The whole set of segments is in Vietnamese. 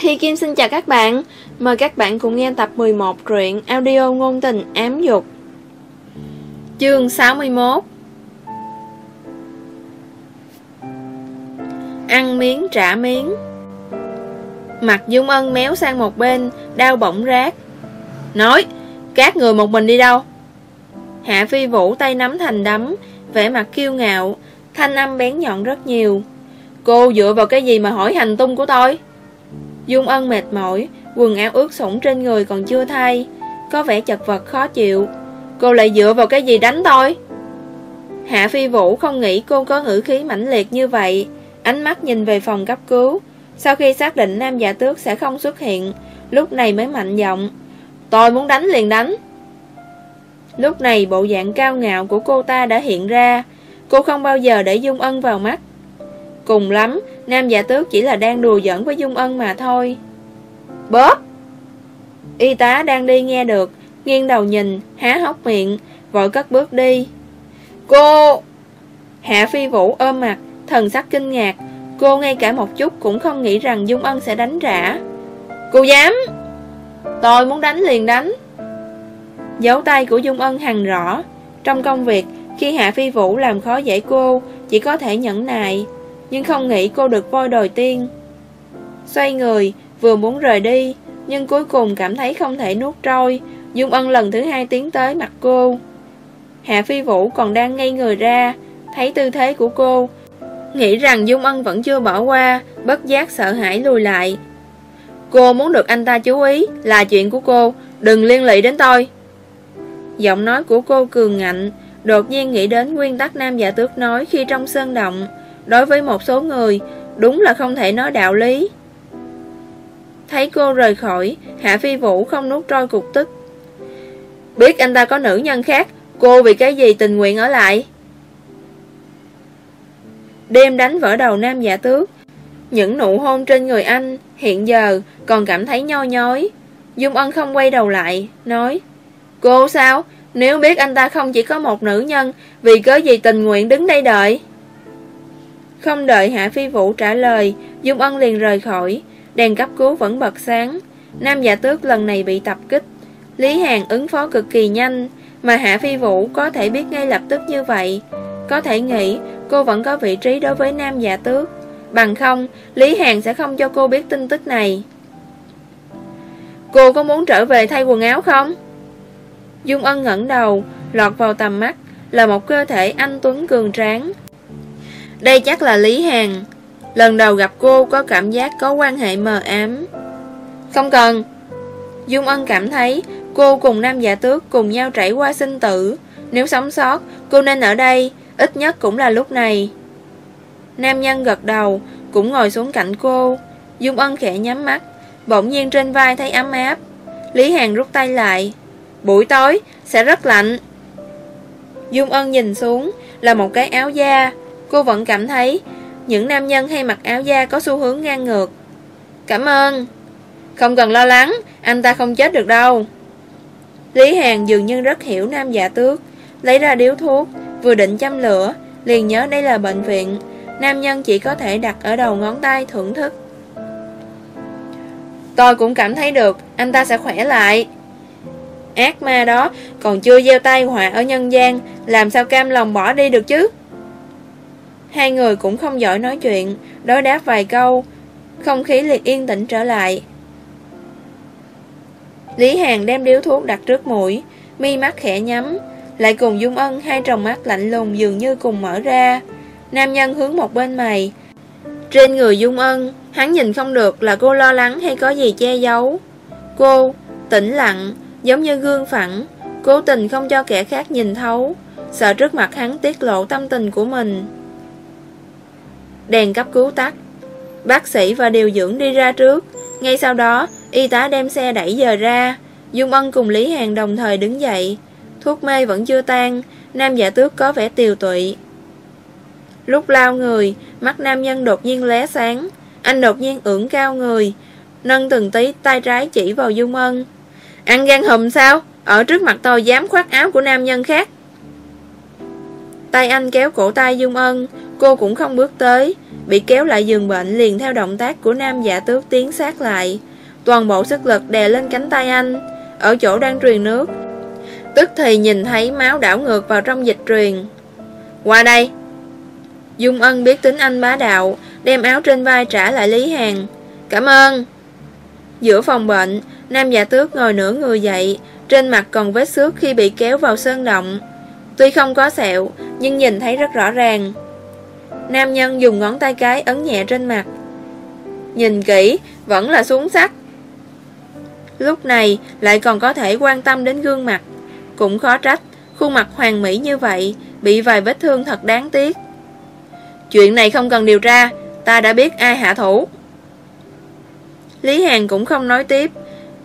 Hi Kim xin chào các bạn. Mời các bạn cùng nghe tập 11 truyện audio ngôn tình ám dục. Chương 61 Ăn miếng trả miếng. Mặt Dung Ân méo sang một bên, Đau bỗng rát. Nói, Các người một mình đi đâu? Hạ Phi Vũ tay nắm thành đấm, vẻ mặt kiêu ngạo, Thanh âm bén nhọn rất nhiều. Cô dựa vào cái gì mà hỏi hành tung của tôi? Dung Ân mệt mỏi, Quần áo ướt sũng trên người còn chưa thay. Có vẻ chật vật khó chịu. Cô lại dựa vào cái gì đánh tôi? Hạ Phi Vũ không nghĩ cô có ngữ khí mãnh liệt như vậy. Ánh mắt nhìn về phòng cấp cứu. Sau khi xác định nam giả tước sẽ không xuất hiện, Lúc này mới mạnh giọng. Tôi muốn đánh liền đánh. Lúc này bộ dạng cao ngạo của cô ta đã hiện ra. Cô không bao giờ để Dung Ân vào mắt. Cùng lắm, Nam giả tước chỉ là đang đùa giỡn với Dung Ân mà thôi. Bóp! Y tá đang đi nghe được, Nghiêng đầu nhìn, Há hốc miệng, Vội cất bước đi. Cô! Hạ Phi Vũ ôm mặt, Thần sắc kinh ngạc. Cô ngay cả một chút cũng không nghĩ rằng Dung Ân sẽ đánh trả Cô dám! Tôi muốn đánh liền đánh. Dấu tay của Dung Ân hằng rõ. Trong công việc, Khi Hạ Phi Vũ làm khó dễ cô, Chỉ có thể nhẫn nại. Nhưng không nghĩ cô được voi đòi tiên. Xoay người, Vừa muốn rời đi, Nhưng cuối cùng cảm thấy không thể nuốt trôi, Dung Ân lần thứ hai tiến tới mặt cô. Hạ Phi Vũ còn đang ngây người ra, Thấy tư thế của cô, Nghĩ rằng Dung Ân vẫn chưa bỏ qua, Bất giác sợ hãi lùi lại. Cô muốn được anh ta chú ý Là chuyện của cô, Đừng liên lụy đến tôi. Giọng nói của cô cường ngạnh, Đột nhiên nghĩ đến nguyên tắc nam giả tước nói Khi trong sơn động Đối với một số người, Đúng là không thể nói đạo lý. Thấy cô rời khỏi, Hạ Phi Vũ không nuốt trôi cục tức. Biết anh ta có nữ nhân khác, Cô vì cái gì tình nguyện ở lại? Đêm đánh vỡ đầu nam giả tước. Những nụ hôn trên người anh Hiện giờ còn cảm thấy nho nhói. Dung Ân không quay đầu lại, Nói, Cô sao? Nếu biết anh ta không chỉ có một nữ nhân, Vì cớ gì tình nguyện đứng đây đợi? Không đợi Hạ Phi Vũ trả lời Dung Ân liền rời khỏi. Đèn cấp cứu vẫn bật sáng. Nam giả tước lần này bị tập kích. Lý Hàn ứng phó cực kỳ nhanh Mà Hạ Phi Vũ có thể biết ngay lập tức như vậy. Có thể nghĩ cô vẫn có vị trí đối với nam giả tước. Bằng không, Lý Hàn sẽ không cho cô biết tin tức này. Cô có muốn trở về thay quần áo không? Dung Ân ngẩng đầu, lọt vào tầm mắt Là một cơ thể anh Tuấn cường tráng. Đây chắc là Lý Hàn Lần đầu gặp cô có cảm giác có quan hệ mờ ám. Không cần. Dung Ân cảm thấy Cô cùng nam giả tước cùng nhau trải qua sinh tử. Nếu sống sót, Cô nên ở đây. Ít nhất cũng là lúc này. Nam nhân gật đầu, Cũng ngồi xuống cạnh cô. Dung Ân khẽ nhắm mắt, Bỗng nhiên trên vai thấy ấm áp. Lý Hàn rút tay lại. Buổi tối sẽ rất lạnh. Dung Ân nhìn xuống, Là một cái áo da Cô vẫn cảm thấy Những nam nhân hay mặc áo da có xu hướng ngang ngược. Cảm ơn. Không cần lo lắng, Anh ta không chết được đâu. Lý Hàn dường như rất hiểu nam giả tước, Lấy ra điếu thuốc, Vừa định châm lửa, Liền nhớ đây là bệnh viện, Nam nhân chỉ có thể đặt ở đầu ngón tay thưởng thức. Tôi cũng cảm thấy được, Anh ta sẽ khỏe lại. Ác ma đó còn chưa gieo tay họa ở nhân gian, Làm sao cam lòng bỏ đi được chứ? Hai người cũng không giỏi nói chuyện, Đối đáp vài câu, Không khí liệt yên tĩnh trở lại. Lý Hàn đem điếu thuốc đặt trước mũi, Mi mắt khẽ nhắm, Lại cùng Dung Ân hai tròng mắt lạnh lùng dường như cùng mở ra. Nam nhân hướng một bên mày. Trên người Dung Ân, Hắn nhìn không được là cô lo lắng hay có gì che giấu. Cô, tĩnh lặng, Giống như gương phẳng, Cố tình không cho kẻ khác nhìn thấu, Sợ trước mặt hắn tiết lộ tâm tình của mình. Đèn cấp cứu tắt. Bác sĩ và điều dưỡng đi ra trước. Ngay sau đó, Y tá đem xe đẩy giờ ra. Dung Ân cùng Lý hàn đồng thời đứng dậy. Thuốc mê vẫn chưa tan, Nam giả tước có vẻ tiều tụy. Lúc lao người, Mắt nam nhân đột nhiên lé sáng. Anh đột nhiên ưỡn cao người, Nâng từng tí tay trái chỉ vào Dung Ân. Ăn gan hùm sao? Ở trước mặt tôi dám khoác áo của nam nhân khác. Tay anh kéo cổ tay Dung Ân Cô cũng không bước tới bị kéo lại giường bệnh liền theo động tác của nam giả tước tiến sát lại. Toàn bộ sức lực đè lên cánh tay anh, ở chỗ đang truyền nước. Tức thì nhìn thấy máu đảo ngược vào trong dịch truyền. Qua đây! Dung Ân biết tính anh bá đạo, đem áo trên vai trả lại Lý hàn. Cảm ơn! Giữa phòng bệnh, nam giả tước ngồi nửa người dậy, trên mặt còn vết xước khi bị kéo vào sơn động. Tuy không có sẹo, nhưng nhìn thấy rất rõ ràng. Nam nhân dùng ngón tay cái ấn nhẹ trên mặt. Nhìn kỹ, vẫn là xuống sắc. Lúc này lại còn có thể quan tâm đến gương mặt. Cũng khó trách, khuôn mặt hoàng mỹ như vậy, bị vài vết thương thật đáng tiếc. Chuyện này không cần điều tra, ta đã biết ai hạ thủ. Lý Hàn cũng không nói tiếp,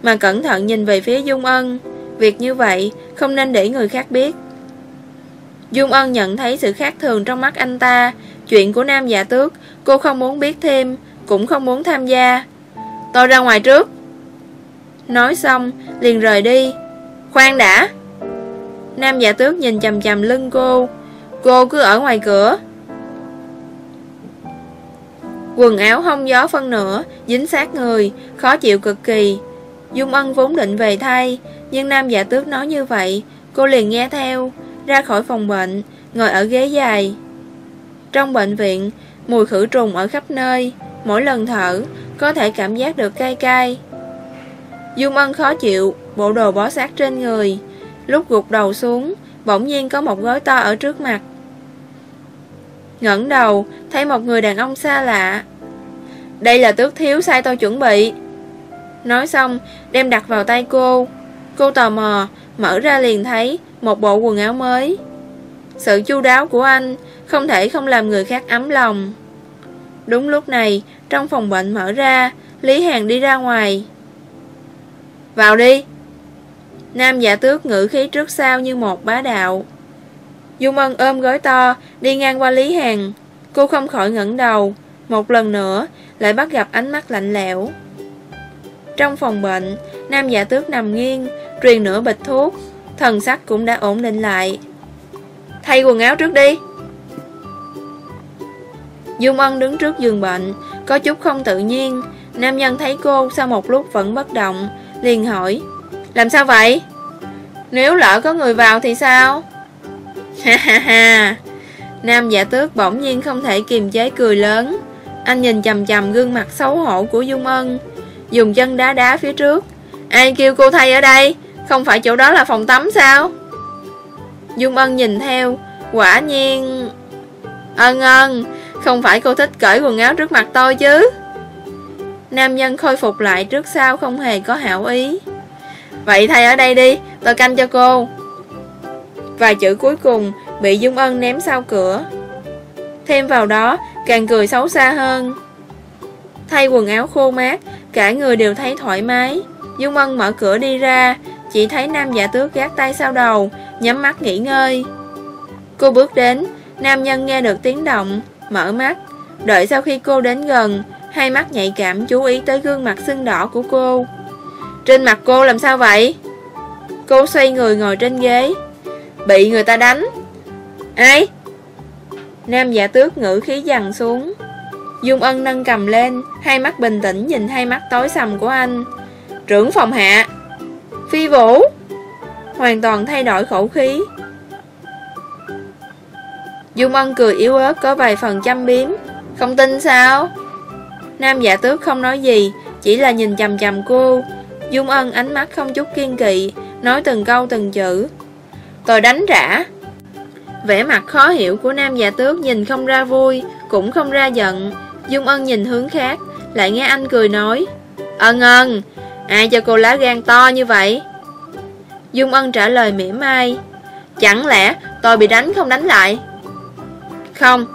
mà cẩn thận nhìn về phía Dung Ân. Việc như vậy không nên để người khác biết. Dung Ân nhận thấy sự khác thường trong mắt anh ta, chuyện của nam giả tước, cô không muốn biết thêm, cũng không muốn tham gia. Tôi ra ngoài trước. Nói xong, liền rời đi. Khoan đã! Nam giả tước nhìn chầm chầm lưng cô. Cô cứ ở ngoài cửa. Quần áo hông gió phân nửa, dính sát người, khó chịu cực kỳ. Dung Ân vốn định về thay, nhưng nam giả tước nói như vậy, cô liền nghe theo, ra khỏi phòng bệnh, ngồi ở ghế dài. Trong bệnh viện, mùi khử trùng ở khắp nơi, mỗi lần thở, có thể cảm giác được cay cay. Dung Ân khó chịu, bộ đồ bó sát trên người, lúc gục đầu xuống, bỗng nhiên có một gói to ở trước mặt. ngẩng đầu, thấy một người đàn ông xa lạ. Đây là tước thiếu sai tôi chuẩn bị. Nói xong, đem đặt vào tay cô. Cô tò mò, mở ra liền thấy một bộ quần áo mới. Sự chu đáo của anh không thể không làm người khác ấm lòng. Đúng lúc này, trong phòng bệnh mở ra, Lý Hàn đi ra ngoài. Vào đi! Nam giả tước ngữ khí trước sau như một bá đạo. Dung Ân ôm gói to, đi ngang qua Lý Hàn Cô không khỏi ngẩng đầu. Một lần nữa, lại bắt gặp ánh mắt lạnh lẽo. Trong phòng bệnh, nam giả tước nằm nghiêng, truyền nửa bịch thuốc, thần sắc cũng đã ổn định lại. Thay quần áo trước đi. Dung Ân đứng trước giường bệnh, có chút không tự nhiên. Nam nhân thấy cô sau một lúc vẫn bất động, liền hỏi. Làm sao vậy? Nếu lỡ có người vào thì sao? Ha ha ha. Nam giả tước bỗng nhiên không thể kiềm chế cười lớn. Anh nhìn chầm chầm gương mặt xấu hổ của Dung Ân, dùng chân đá đá phía trước. Ai kêu cô thay ở đây? Không phải chỗ đó là phòng tắm sao? Dung Ân nhìn theo, quả nhiên... Ân ân, không phải cô thích cởi quần áo trước mặt tôi chứ? Nam nhân khôi phục lại trước sau không hề có hảo ý. Vậy thay ở đây đi, tôi canh cho cô. Vài chữ cuối cùng bị Dung Ân ném sau cửa. Thêm vào đó, càng cười xấu xa hơn. Thay quần áo khô mát, cả người đều thấy thoải mái. Dung Ân mở cửa đi ra, chỉ thấy nam giả tước gác tay sau đầu, nhắm mắt nghỉ ngơi. Cô bước đến, nam nhân nghe được tiếng động, mở mắt. Đợi sau khi cô đến gần, hai mắt nhạy cảm chú ý tới gương mặt sưng đỏ của cô. Trên mặt cô làm sao vậy? Cô xoay người ngồi trên ghế. Bị người ta đánh. Ai? Nam giả tước ngữ khí dằn xuống. Dung ân nâng cầm lên, hai mắt bình tĩnh nhìn hai mắt tối sầm của anh. Trưởng phòng hạ. Phi vũ. Hoàn toàn thay đổi khẩu khí. Dung ân cười yếu ớt có vài phần chăm biếm. Không tin sao? Nam giả tước không nói gì, chỉ là nhìn chầm chầm cô. Dung ân ánh mắt không chút kiên kỵ, nói từng câu từng chữ. Tôi đánh trả. Vẻ mặt khó hiểu của nam giả tước nhìn không ra vui, cũng không ra giận. Dung ân nhìn hướng khác, lại nghe anh cười nói. Ân ân, ai cho cô lá gan to như vậy? Dung ân trả lời mỉa mai. Chẳng lẽ tôi bị đánh không đánh lại? Không.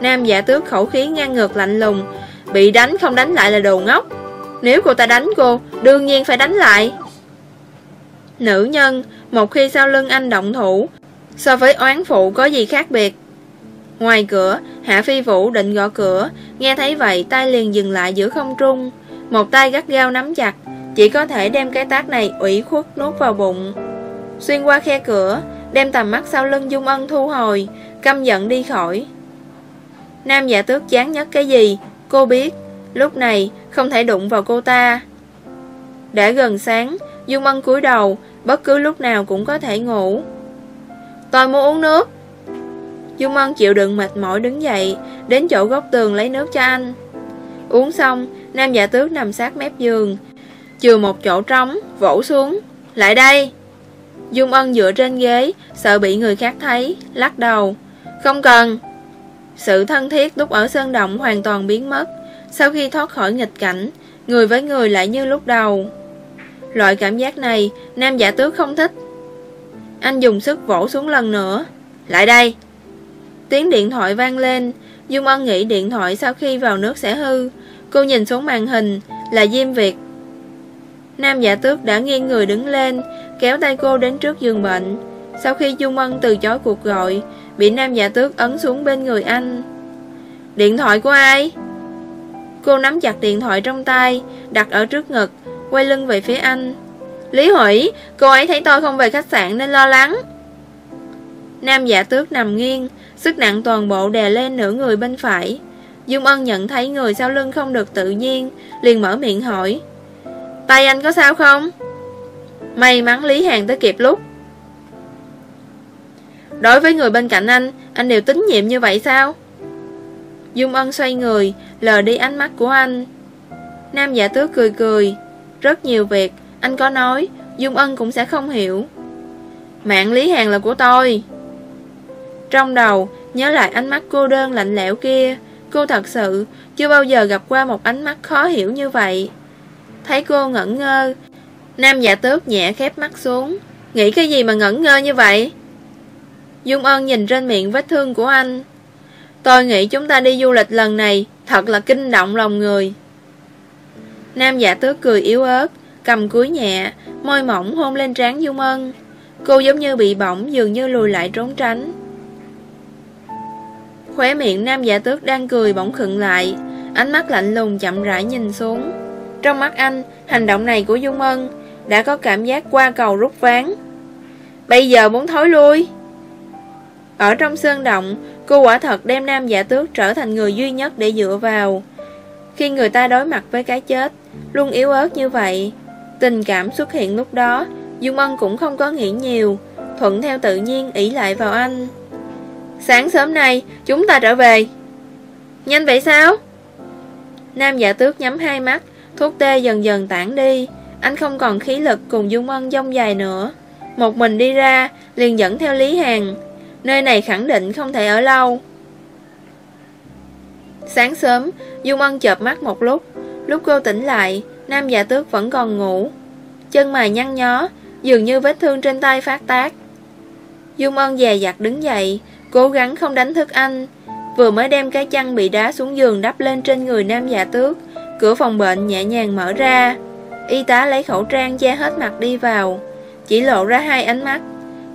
Nam giả tước khẩu khí ngang ngược lạnh lùng, bị đánh không đánh lại là đồ ngốc. Nếu cô ta đánh cô, đương nhiên phải đánh lại. Nữ nhân, một khi sau lưng anh động thủ, so với oán phụ có gì khác biệt. Ngoài cửa, Hạ Phi Vũ định gõ cửa, nghe thấy vậy tay liền dừng lại giữa không trung. Một tay gắt gao nắm chặt, chỉ có thể đem cái tác này ủy khuất nuốt vào bụng. Xuyên qua khe cửa, đem tầm mắt sau lưng Dung Ân thu hồi, căm giận đi khỏi. Nam giả tước chán nhất cái gì Cô biết Lúc này không thể đụng vào cô ta Đã gần sáng Dung Ân cúi đầu Bất cứ lúc nào cũng có thể ngủ Tôi muốn uống nước Dung Ân chịu đựng mệt mỏi đứng dậy Đến chỗ góc tường lấy nước cho anh Uống xong Nam giả tước nằm sát mép giường, Chừa một chỗ trống, Vỗ xuống. Lại đây. Dung Ân dựa trên ghế, Sợ bị người khác thấy, Lắc đầu. Không cần. Sự thân thiết lúc ở sơn động hoàn toàn biến mất. Sau khi thoát khỏi nghịch cảnh, Người với người lại như lúc đầu. Loại cảm giác này, Nam giả tước không thích. Anh dùng sức vỗ xuống lần nữa. Lại đây. Tiếng điện thoại vang lên. Dung Ân nghĩ điện thoại sau khi vào nước sẽ hư. Cô nhìn xuống màn hình Là Diêm Việt. Nam giả tước đã nghiêng người đứng lên Kéo tay cô đến trước giường bệnh. Sau khi Dung Ân từ chối cuộc gọi Bị nam giả tước ấn xuống bên người anh. Điện thoại của ai? Cô nắm chặt điện thoại trong tay Đặt ở trước ngực Quay lưng về phía anh. Lý Hủy, cô ấy thấy tôi không về khách sạn nên lo lắng. Nam giả tước nằm nghiêng Sức nặng toàn bộ đè lên nửa người bên phải. Dung Ân nhận thấy người sau lưng không được tự nhiên, Liền mở miệng hỏi. Tay anh có sao không? May mắn Lý Hàng tới kịp lúc. Đối với người bên cạnh anh Anh đều tín nhiệm như vậy sao? Dung Ân xoay người, Lờ đi ánh mắt của anh. Nam giả tước cười cười. Rất nhiều việc, Anh có nói, Dung Ân cũng sẽ không hiểu. Mạng Lý Hàng là của tôi. Trong đầu, Nhớ lại ánh mắt cô đơn lạnh lẽo kia Cô thật sự chưa bao giờ gặp qua một ánh mắt khó hiểu như vậy. Thấy cô ngẩn ngơ, Nam giả tước nhẹ khép mắt xuống. Nghĩ cái gì mà ngẩn ngơ như vậy? Dung Ân nhìn trên miệng vết thương của anh. Tôi nghĩ chúng ta đi du lịch lần này Thật là kinh động lòng người. Nam giả tước cười yếu ớt, Cầm cúi nhẹ, Môi mỏng hôn lên trán Dung Ân. Cô giống như bị bỏng, Dường như lùi lại trốn tránh. Khóe miệng nam giả tước đang cười bỗng khựng lại. Ánh mắt lạnh lùng chậm rãi nhìn xuống. Trong mắt anh, Hành động này của Dung Ân Đã có cảm giác qua cầu rút ván. Bây giờ muốn thối lui. Ở trong sơn động, Cô quả thật đem nam giả tước trở thành người duy nhất để dựa vào. Khi người ta đối mặt với cái chết, Luôn yếu ớt như vậy, Tình cảm xuất hiện lúc đó, Dung Ân cũng không có nghĩ nhiều, Thuận theo tự nhiên ỷ lại vào anh. Sáng sớm nay, chúng ta trở về. Nhanh vậy sao? Nam giả tước nhắm hai mắt, Thuốc tê dần dần tản đi. Anh không còn khí lực cùng Dung Ân dông dài nữa. Một mình đi ra, Liền dẫn theo Lý Hàn. Nơi này khẳng định không thể ở lâu. Sáng sớm Dung Ân chợp mắt một lúc. Lúc cô tỉnh lại, Nam giả tước vẫn còn ngủ. Chân mày nhăn nhó, Dường như vết thương trên tay phát tác. Dung Ân dè dặt đứng dậy Cố gắng không đánh thức anh. Vừa mới đem cái chăn bị đá xuống giường đắp lên trên người nam già tước, Cửa phòng bệnh nhẹ nhàng mở ra. Y tá lấy khẩu trang che hết mặt đi vào. Chỉ lộ ra hai ánh mắt.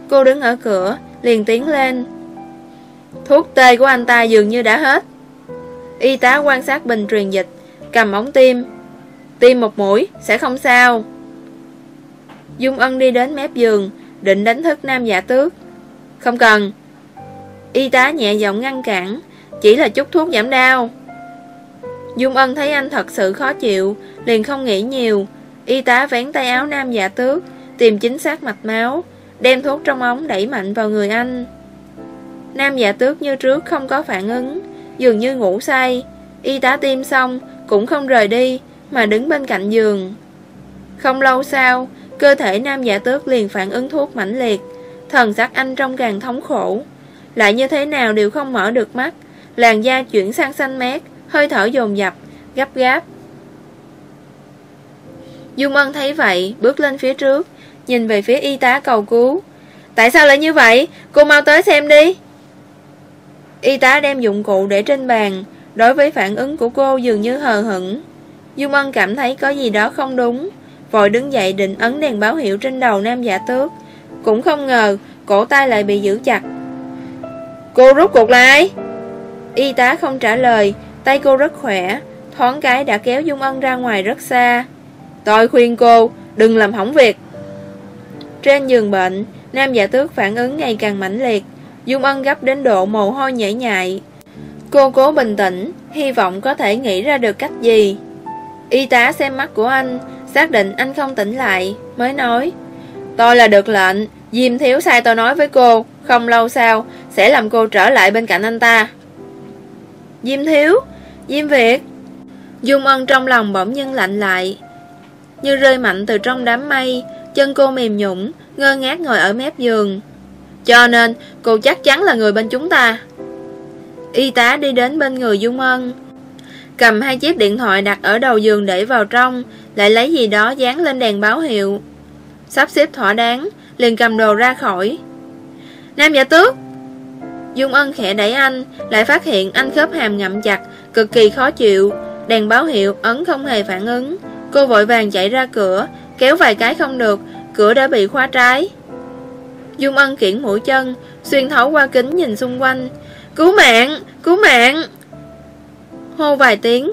Cô đứng ở cửa, Liền tiến lên. Thuốc tê của anh ta dường như đã hết. Y tá quan sát bình truyền dịch, Cầm ống tim. Tiêm một mũi, sẽ không sao. Dung Ân đi đến mép giường, Định đánh thức nam giả tước. Không cần. Y tá nhẹ giọng ngăn cản, Chỉ là chút thuốc giảm đau. Dung Ân thấy anh thật sự khó chịu, Liền không nghĩ nhiều. Y tá vén tay áo nam giả tước, Tìm chính xác mạch máu, Đem thuốc trong ống đẩy mạnh vào người anh. Nam giả tước như trước không có phản ứng, Dường như ngủ say. Y tá tiêm xong, Cũng không rời đi, Mà đứng bên cạnh giường. Không lâu sau, Cơ thể nam giả tước liền phản ứng thuốc mãnh liệt. Thần sắc anh trong càng thống khổ lại như thế nào đều không mở được mắt. Làn da chuyển sang xanh mét Hơi thở dồn dập, gấp gáp. Dung Ân thấy vậy Bước lên phía trước Nhìn về phía y tá cầu cứu. Tại sao lại như vậy? Cô mau tới xem đi. Y tá đem dụng cụ để trên bàn Đối với phản ứng của cô dường như hờ hững. Dung Ân cảm thấy có gì đó không đúng Vội đứng dậy định ấn đèn báo hiệu trên đầu nam giả tước. Cũng không ngờ Cổ tay lại bị giữ chặt. Cô rút cuộc lại. Y tá không trả lời. Tay cô rất khỏe. Thoáng cái đã kéo Dung Ân ra ngoài rất xa. Tôi khuyên cô Đừng làm hỏng việc. Trên giường bệnh Nam giả tước phản ứng ngày càng mãnh liệt. Dung Ân gấp đến độ mồ hôi nhảy nhại. Cô cố bình tĩnh, hy vọng có thể nghĩ ra được cách gì. Y tá xem mắt của anh, xác định anh không tỉnh lại, mới nói Tôi là được lệnh, Diêm Thiếu sai tôi nói với cô, không lâu sau, sẽ làm cô trở lại bên cạnh anh ta. Diêm Thiếu, Diêm Việt. Dung Ân trong lòng bỗng nhiên lạnh lại Như rơi mạnh từ trong đám mây Chân cô mềm nhũng Ngơ ngác ngồi ở mép giường. Cho nên cô chắc chắn là người bên chúng ta. Y tá đi đến bên người Dung Ân Cầm hai chiếc điện thoại đặt ở đầu giường để vào trong Lại lấy gì đó dán lên đèn báo hiệu. Sắp xếp thỏa đáng Liền cầm đồ ra khỏi. Nam giả tước Dung Ân khẽ đẩy anh Lại phát hiện anh khớp hàm ngậm chặt Cực kỳ khó chịu. Đèn báo hiệu ấn không hề phản ứng. Cô vội vàng chạy ra cửa Kéo vài cái không được Cửa đã bị khóa trái. Dung Ân kiển mũi chân Xuyên thấu qua kính nhìn xung quanh. Cứu mạng, cứu mạng! Hô vài tiếng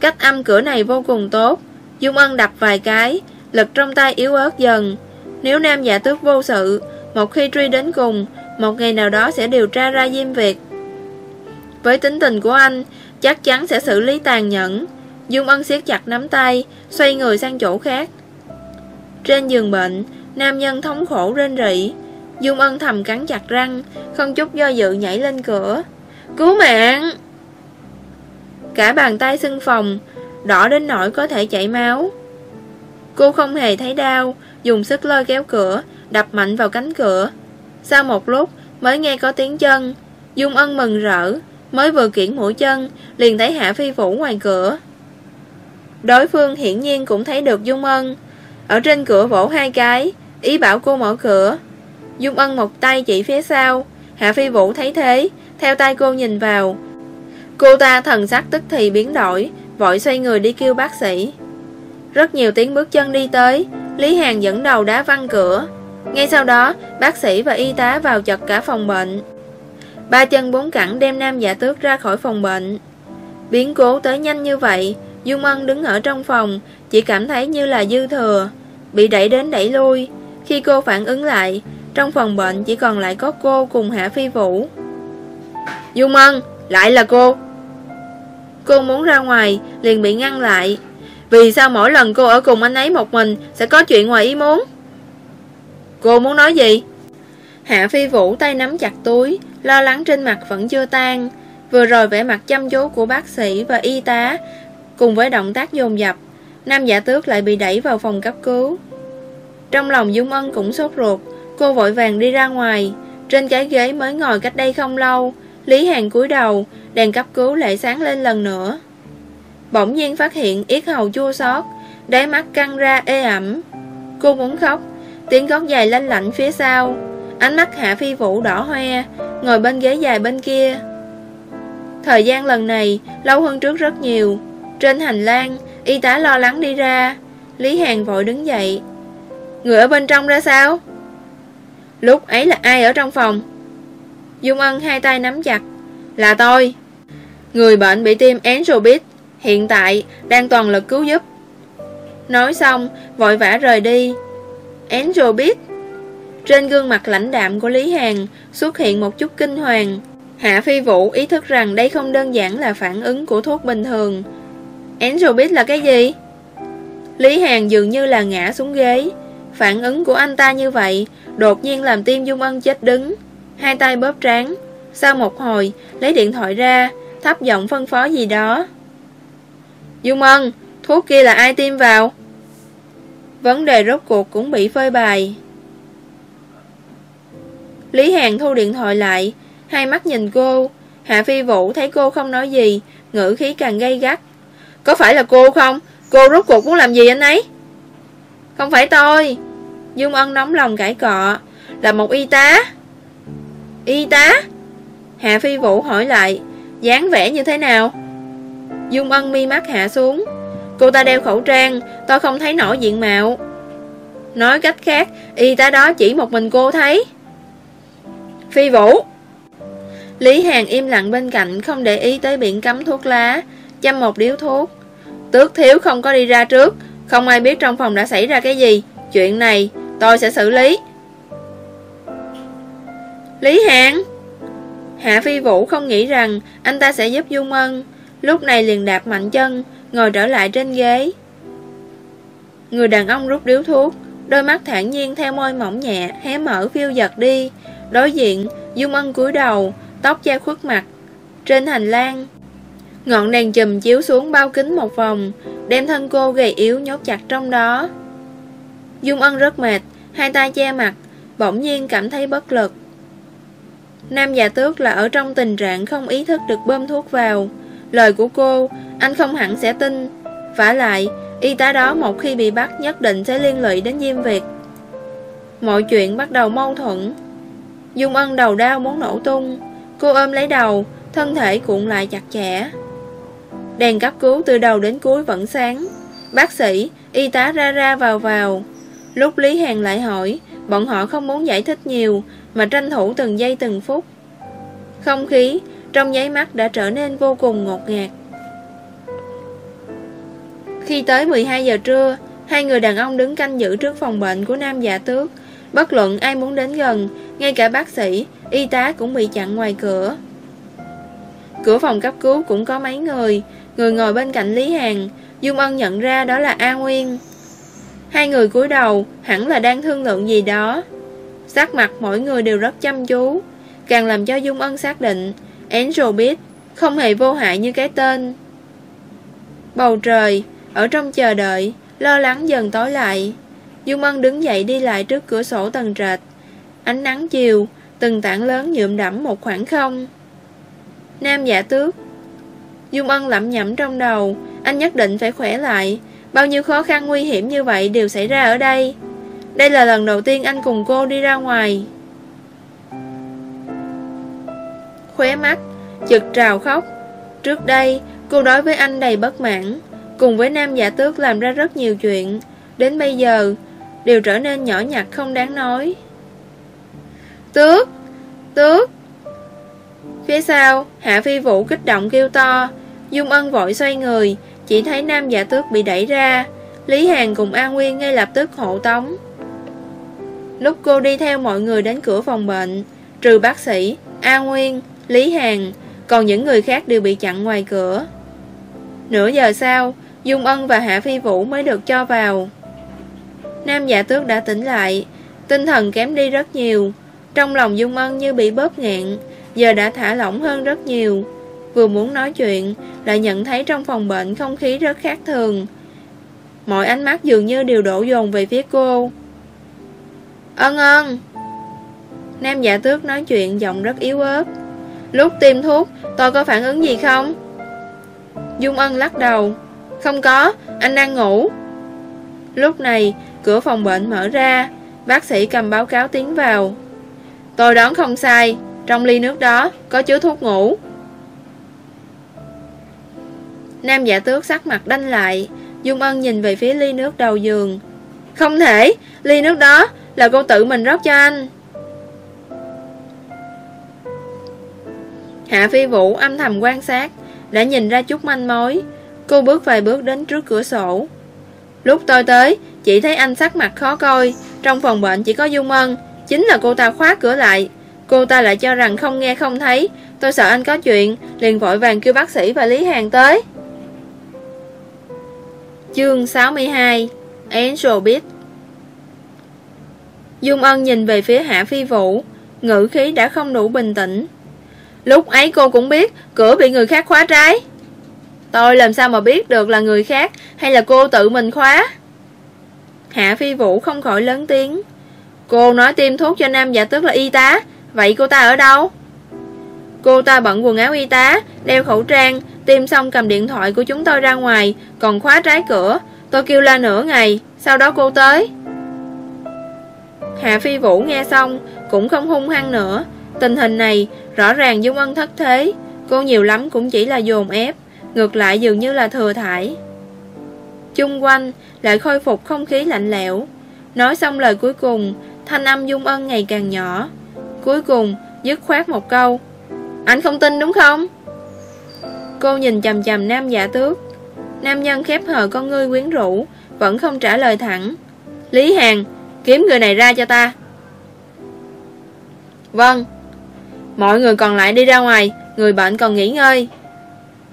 Cách âm cửa này vô cùng tốt. Dung Ân đập vài cái Lực trong tay yếu ớt dần. Nếu nam giả tước vô sự Một khi truy đến cùng một ngày nào đó sẽ điều tra ra Diêm Việt. Với tính tình của anh, Chắc chắn sẽ xử lý tàn nhẫn. Dung Ân siết chặt nắm tay, Xoay người sang chỗ khác. Trên giường bệnh, Nam nhân thống khổ rên rỉ. Dung Ân thầm cắn chặt răng, Không chút do dự nhảy lên cửa. Cứu mạng! Cả bàn tay sưng phòng Đỏ đến nỗi có thể chảy máu. Cô không hề thấy đau, Dùng sức lôi kéo cửa, Đập mạnh vào cánh cửa. Sau một lúc, mới nghe có tiếng chân. Dung Ân mừng rỡ, Mới vừa kiển mũi chân, Liền thấy Hạ Phi Vũ ngoài cửa. Đối phương hiển nhiên cũng thấy được Dung Ân. Ở trên cửa vỗ hai cái, Ý bảo cô mở cửa. Dung Ân một tay chỉ phía sau, Hạ Phi Vũ thấy thế, Theo tay cô nhìn vào. Cô ta thần sắc tức thì biến đổi, Vội xoay người đi kêu bác sĩ. Rất nhiều tiếng bước chân đi tới, Lý Hàng dẫn đầu đá văng cửa. Ngay sau đó, bác sĩ và y tá vào chật cả phòng bệnh. Ba chân bốn cẳng đem nam giả tước ra khỏi phòng bệnh. Biến cố tới nhanh như vậy Dung Ân đứng ở trong phòng, Chỉ cảm thấy như là dư thừa, Bị đẩy đến đẩy lui. Khi cô phản ứng lại, Trong phòng bệnh chỉ còn lại có cô cùng Hạ Phi Vũ. Dung Ân Lại là cô. Cô muốn ra ngoài, liền bị ngăn lại. Vì sao mỗi lần cô ở cùng anh ấy một mình Sẽ có chuyện ngoài ý muốn? Cô muốn nói gì? Hạ Phi Vũ tay nắm chặt túi, Lo lắng trên mặt vẫn chưa tan. Vừa rồi vẻ mặt chăm chú của bác sĩ và y tá Cùng với động tác dồn dập, Nam giả tước lại bị đẩy vào phòng cấp cứu. Trong lòng Dung Ân cũng sốt ruột, Cô vội vàng đi ra ngoài. Trên cái ghế mới ngồi cách đây không lâu, Lý Hàng cúi đầu, Đèn cấp cứu lại sáng lên lần nữa. Bỗng nhiên phát hiện yết hầu chua xót, Đáy mắt căng ra ê ẩm. Cô muốn khóc Tiếng gót dài lanh lạnh phía sau. Ánh mắt Hạ Phi Vũ đỏ hoe, Ngồi bên ghế dài bên kia. Thời gian lần này, Lâu hơn trước rất nhiều. Trên hành lang, Y tá lo lắng đi ra. Lý Hàn vội đứng dậy. Người ở bên trong ra sao? Lúc ấy là ai ở trong phòng? Dung Ân hai tay nắm chặt. Là tôi. Người bệnh bị tiêm Angelbit Hiện tại đang toàn lực cứu giúp. Nói xong, Vội vã rời đi. Angel biết trên gương mặt lãnh đạm của Lý Hàn xuất hiện một chút kinh hoàng. Hạ Phi Vũ ý thức rằng đây không đơn giản là phản ứng của thuốc bình thường. Angel biết là cái gì? Lý Hàn dường như là ngã xuống ghế. Phản ứng của anh ta như vậy, đột nhiên làm tim Dung Ân chết đứng. Hai tay bóp trán. Sau một hồi, lấy điện thoại ra, thấp giọng phân phó gì đó. Dung Ân, thuốc kia là ai tiêm vào? Vấn đề rốt cuộc cũng bị phơi bày. Lý Hàng thu điện thoại lại, Hai mắt nhìn cô. Hạ Phi Vũ thấy cô không nói gì, Ngữ khí càng gay gắt. Có phải là cô không? Cô rốt cuộc muốn làm gì anh ấy? Không phải tôi. Dung Ân nóng lòng cãi cọ. Là một y tá. Y tá? Hạ Phi Vũ hỏi lại, dáng vẻ như thế nào? Dung Ân mi mắt hạ xuống. Cô ta đeo khẩu trang Tôi không thấy nổi diện mạo. Nói cách khác Y tá đó chỉ một mình cô thấy. Phi Vũ. Lý Hàng im lặng bên cạnh Không để ý tới biển cấm thuốc lá Chăm một điếu thuốc. Tước thiếu không có đi ra trước Không ai biết trong phòng đã xảy ra cái gì. Chuyện này tôi sẽ xử lý. Lý Hàng. Hạ Phi Vũ không nghĩ rằng anh ta sẽ giúp Dung Ân, lúc này liền đạp mạnh chân, ngồi trở lại trên ghế. Người đàn ông rút điếu thuốc, đôi mắt thản nhiên theo môi mỏng nhẹ, hé mở phiêu giật đi. Đối diện, Dung Ân cúi đầu, tóc che khuất mặt. Trên hành lang, ngọn đèn chùm chiếu xuống bao kính một vòng, đem thân cô gầy yếu nhốt chặt trong đó. Dung Ân rất mệt, hai tay che mặt, bỗng nhiên cảm thấy bất lực. Nam già tước là ở trong tình trạng không ý thức được bơm thuốc vào. Lời của cô, anh không hẳn sẽ tin. vả lại, y tá đó một khi bị bắt nhất định sẽ liên lụy đến Diêm Việt. Mọi chuyện bắt đầu mâu thuẫn. Dung Ân đầu đau muốn nổ tung. Cô ôm lấy đầu, thân thể cuộn lại chặt chẽ. Đèn cấp cứu từ đầu đến cuối vẫn sáng. Bác sĩ, y tá ra ra vào vào. Lúc Lý Hàng lại hỏi, bọn họ không muốn giải thích nhiều, mà tranh thủ từng giây từng phút. Không khí trong nháy mắt đã trở nên vô cùng ngột ngạt. Khi tới 12 giờ trưa, hai người đàn ông đứng canh giữ trước phòng bệnh của nam giả tước. Bất luận ai muốn đến gần, ngay cả bác sĩ, y tá cũng bị chặn ngoài cửa. Cửa phòng cấp cứu cũng có mấy người, người ngồi bên cạnh Lý Hàn, Dung Ân nhận ra đó là A Nguyên. Hai người cúi đầu, hẳn là đang thương lượng gì đó. Sắc mặt mỗi người đều rất chăm chú, càng làm cho Dung Ân xác định Angel biết không hề vô hại như cái tên. Bầu trời, ở trong chờ đợi, lo lắng dần tối lại. Dung Ân đứng dậy đi lại trước cửa sổ tầng trệt. Ánh nắng chiều, từng tảng lớn nhuộm đẫm một khoảng không. Nam giả tước Dung Ân lẩm nhẩm trong đầu, anh nhất định phải khỏe lại. Bao nhiêu khó khăn nguy hiểm như vậy đều xảy ra ở đây. Đây là lần đầu tiên anh cùng cô đi ra ngoài. Khóe mắt, chực trào khóc. Trước đây, cô đối với anh đầy bất mãn, cùng với nam giả tước làm ra rất nhiều chuyện. Đến bây giờ, đều trở nên nhỏ nhặt không đáng nói. Tước! Tước! Phía sau, Hạ Phi Vũ kích động kêu to, Dung Ân vội xoay người, chỉ thấy nam giả tước bị đẩy ra, Lý Hàn cùng An Nguyên ngay lập tức hộ tống. Lúc cô đi theo mọi người đến cửa phòng bệnh, trừ bác sĩ, An Nguyên, Lý Hàn, còn những người khác đều bị chặn ngoài cửa. Nửa giờ sau, Dung Ân và Hạ Phi Vũ mới được cho vào. Nam giả tước đã tỉnh lại, tinh thần kém đi rất nhiều. Trong lòng Dung Ân như bị bóp nghẹn, giờ đã thả lỏng hơn rất nhiều. Vừa muốn nói chuyện, lại nhận thấy trong phòng bệnh không khí rất khác thường. Mọi ánh mắt dường như đều đổ dồn về phía cô. Ân ân! Nam giả tước nói chuyện giọng rất yếu ớt. Lúc tiêm thuốc, tôi có phản ứng gì không? Dung ân lắc đầu. Không có, anh đang ngủ. Lúc này, cửa phòng bệnh mở ra, bác sĩ cầm báo cáo tiến vào. Tôi đoán không sai, trong ly nước đó có chứa thuốc ngủ. Nam giả tước sắc mặt đanh lại, Dung Ân nhìn về phía ly nước đầu giường. Không thể, ly nước đó là cô tự mình rót cho anh. Hạ Phi Vũ âm thầm quan sát, đã nhìn ra chút manh mối. Cô bước vài bước đến trước cửa sổ. Lúc tôi tới, chỉ thấy anh sắc mặt khó coi. Trong phòng bệnh chỉ có Dung Ân, chính là cô ta khóa cửa lại. Cô ta lại cho rằng không nghe không thấy. Tôi sợ anh có chuyện, liền vội vàng kêu bác sĩ và Lý Hàng tới. Chương 62 Angel Beat Dung Ân nhìn về phía Hạ Phi Vũ Ngữ khí đã không đủ bình tĩnh Lúc ấy cô cũng biết Cửa bị người khác khóa trái. Tôi làm sao mà biết được là người khác Hay là cô tự mình khóa? Hạ Phi Vũ không khỏi lớn tiếng. Cô nói tiêm thuốc cho nam giả tức là y tá. Vậy cô ta ở đâu? Cô ta bận quần áo y tá, Đeo khẩu trang, Tiêm xong cầm điện thoại của chúng tôi ra ngoài, Còn khóa trái cửa. Tôi kêu la nửa ngày, Sau đó cô tới. Hạ Phi Vũ nghe xong Cũng không hung hăng nữa. Tình hình này rõ ràng Dung Ân thất thế, Cô nhiều lắm cũng chỉ là dồn ép, Ngược lại dường như là thừa thải. Chung quanh lại khôi phục không khí lạnh lẽo. Nói xong lời cuối cùng, Thanh âm Dung Ân ngày càng nhỏ. Cuối cùng, dứt khoát một câu, Anh không tin đúng không? Cô nhìn chầm chầm nam giả tước. Nam nhân khép hờ con ngươi quyến rũ, Vẫn không trả lời thẳng. Lý Hàn, Kiếm người này ra cho ta. Vâng. Mọi người còn lại đi ra ngoài Người bệnh còn nghỉ ngơi.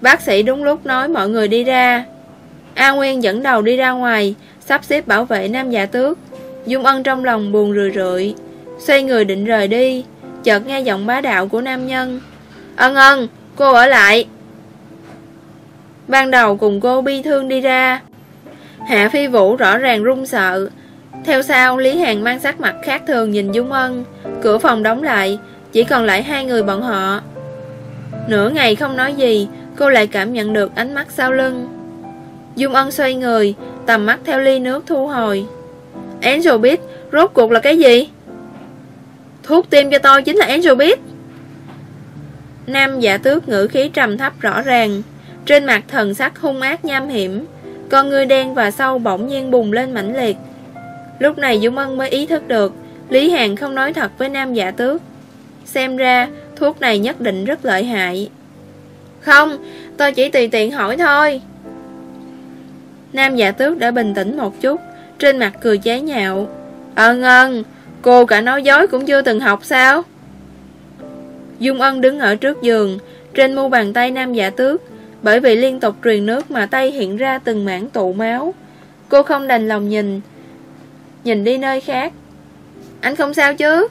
Bác sĩ đúng lúc nói mọi người đi ra. A Nguyên dẫn đầu đi ra ngoài Sắp xếp bảo vệ nam giả tước. Dung Ân trong lòng buồn rười rượi Xoay người định rời đi Chợt nghe giọng bá đạo của nam nhân. Ân ân, cô ở lại. Ban đầu cùng cô bi thương đi ra. Hạ Phi Vũ rõ ràng run sợ. Theo sau Lý hàn mang sắc mặt khác thường nhìn Dung Ân. Cửa phòng đóng lại chỉ còn lại hai người bọn họ. Nửa ngày không nói gì, Cô lại cảm nhận được ánh mắt sau lưng. Dung Ân xoay người, Tầm mắt theo ly nước thu hồi. Angel biết Rốt cuộc là cái gì? Thuốc tiêm cho tôi chính là Angel biết Nam giả tước ngữ khí trầm thấp rõ ràng, Trên mặt thần sắc hung ác nham hiểm, Con người đen và sâu bỗng nhiên bùng lên mãnh liệt. Lúc này Dung Ân mới ý thức được, Lý Hàng không nói thật với Nam giả tước. Xem ra thuốc này nhất định rất lợi hại. Không, tôi chỉ tùy tiện hỏi thôi. Nam giả tước đã bình tĩnh một chút Trên mặt cười chế nhạo. Ờ, ân ân, cô cả nói dối cũng chưa từng học sao? Dung Ân đứng ở trước giường Trên mu bàn tay nam giả tước Bởi vì liên tục truyền nước mà tay hiện ra từng mảng tụ máu. Cô không đành lòng nhìn Nhìn đi nơi khác. Anh không sao chứ?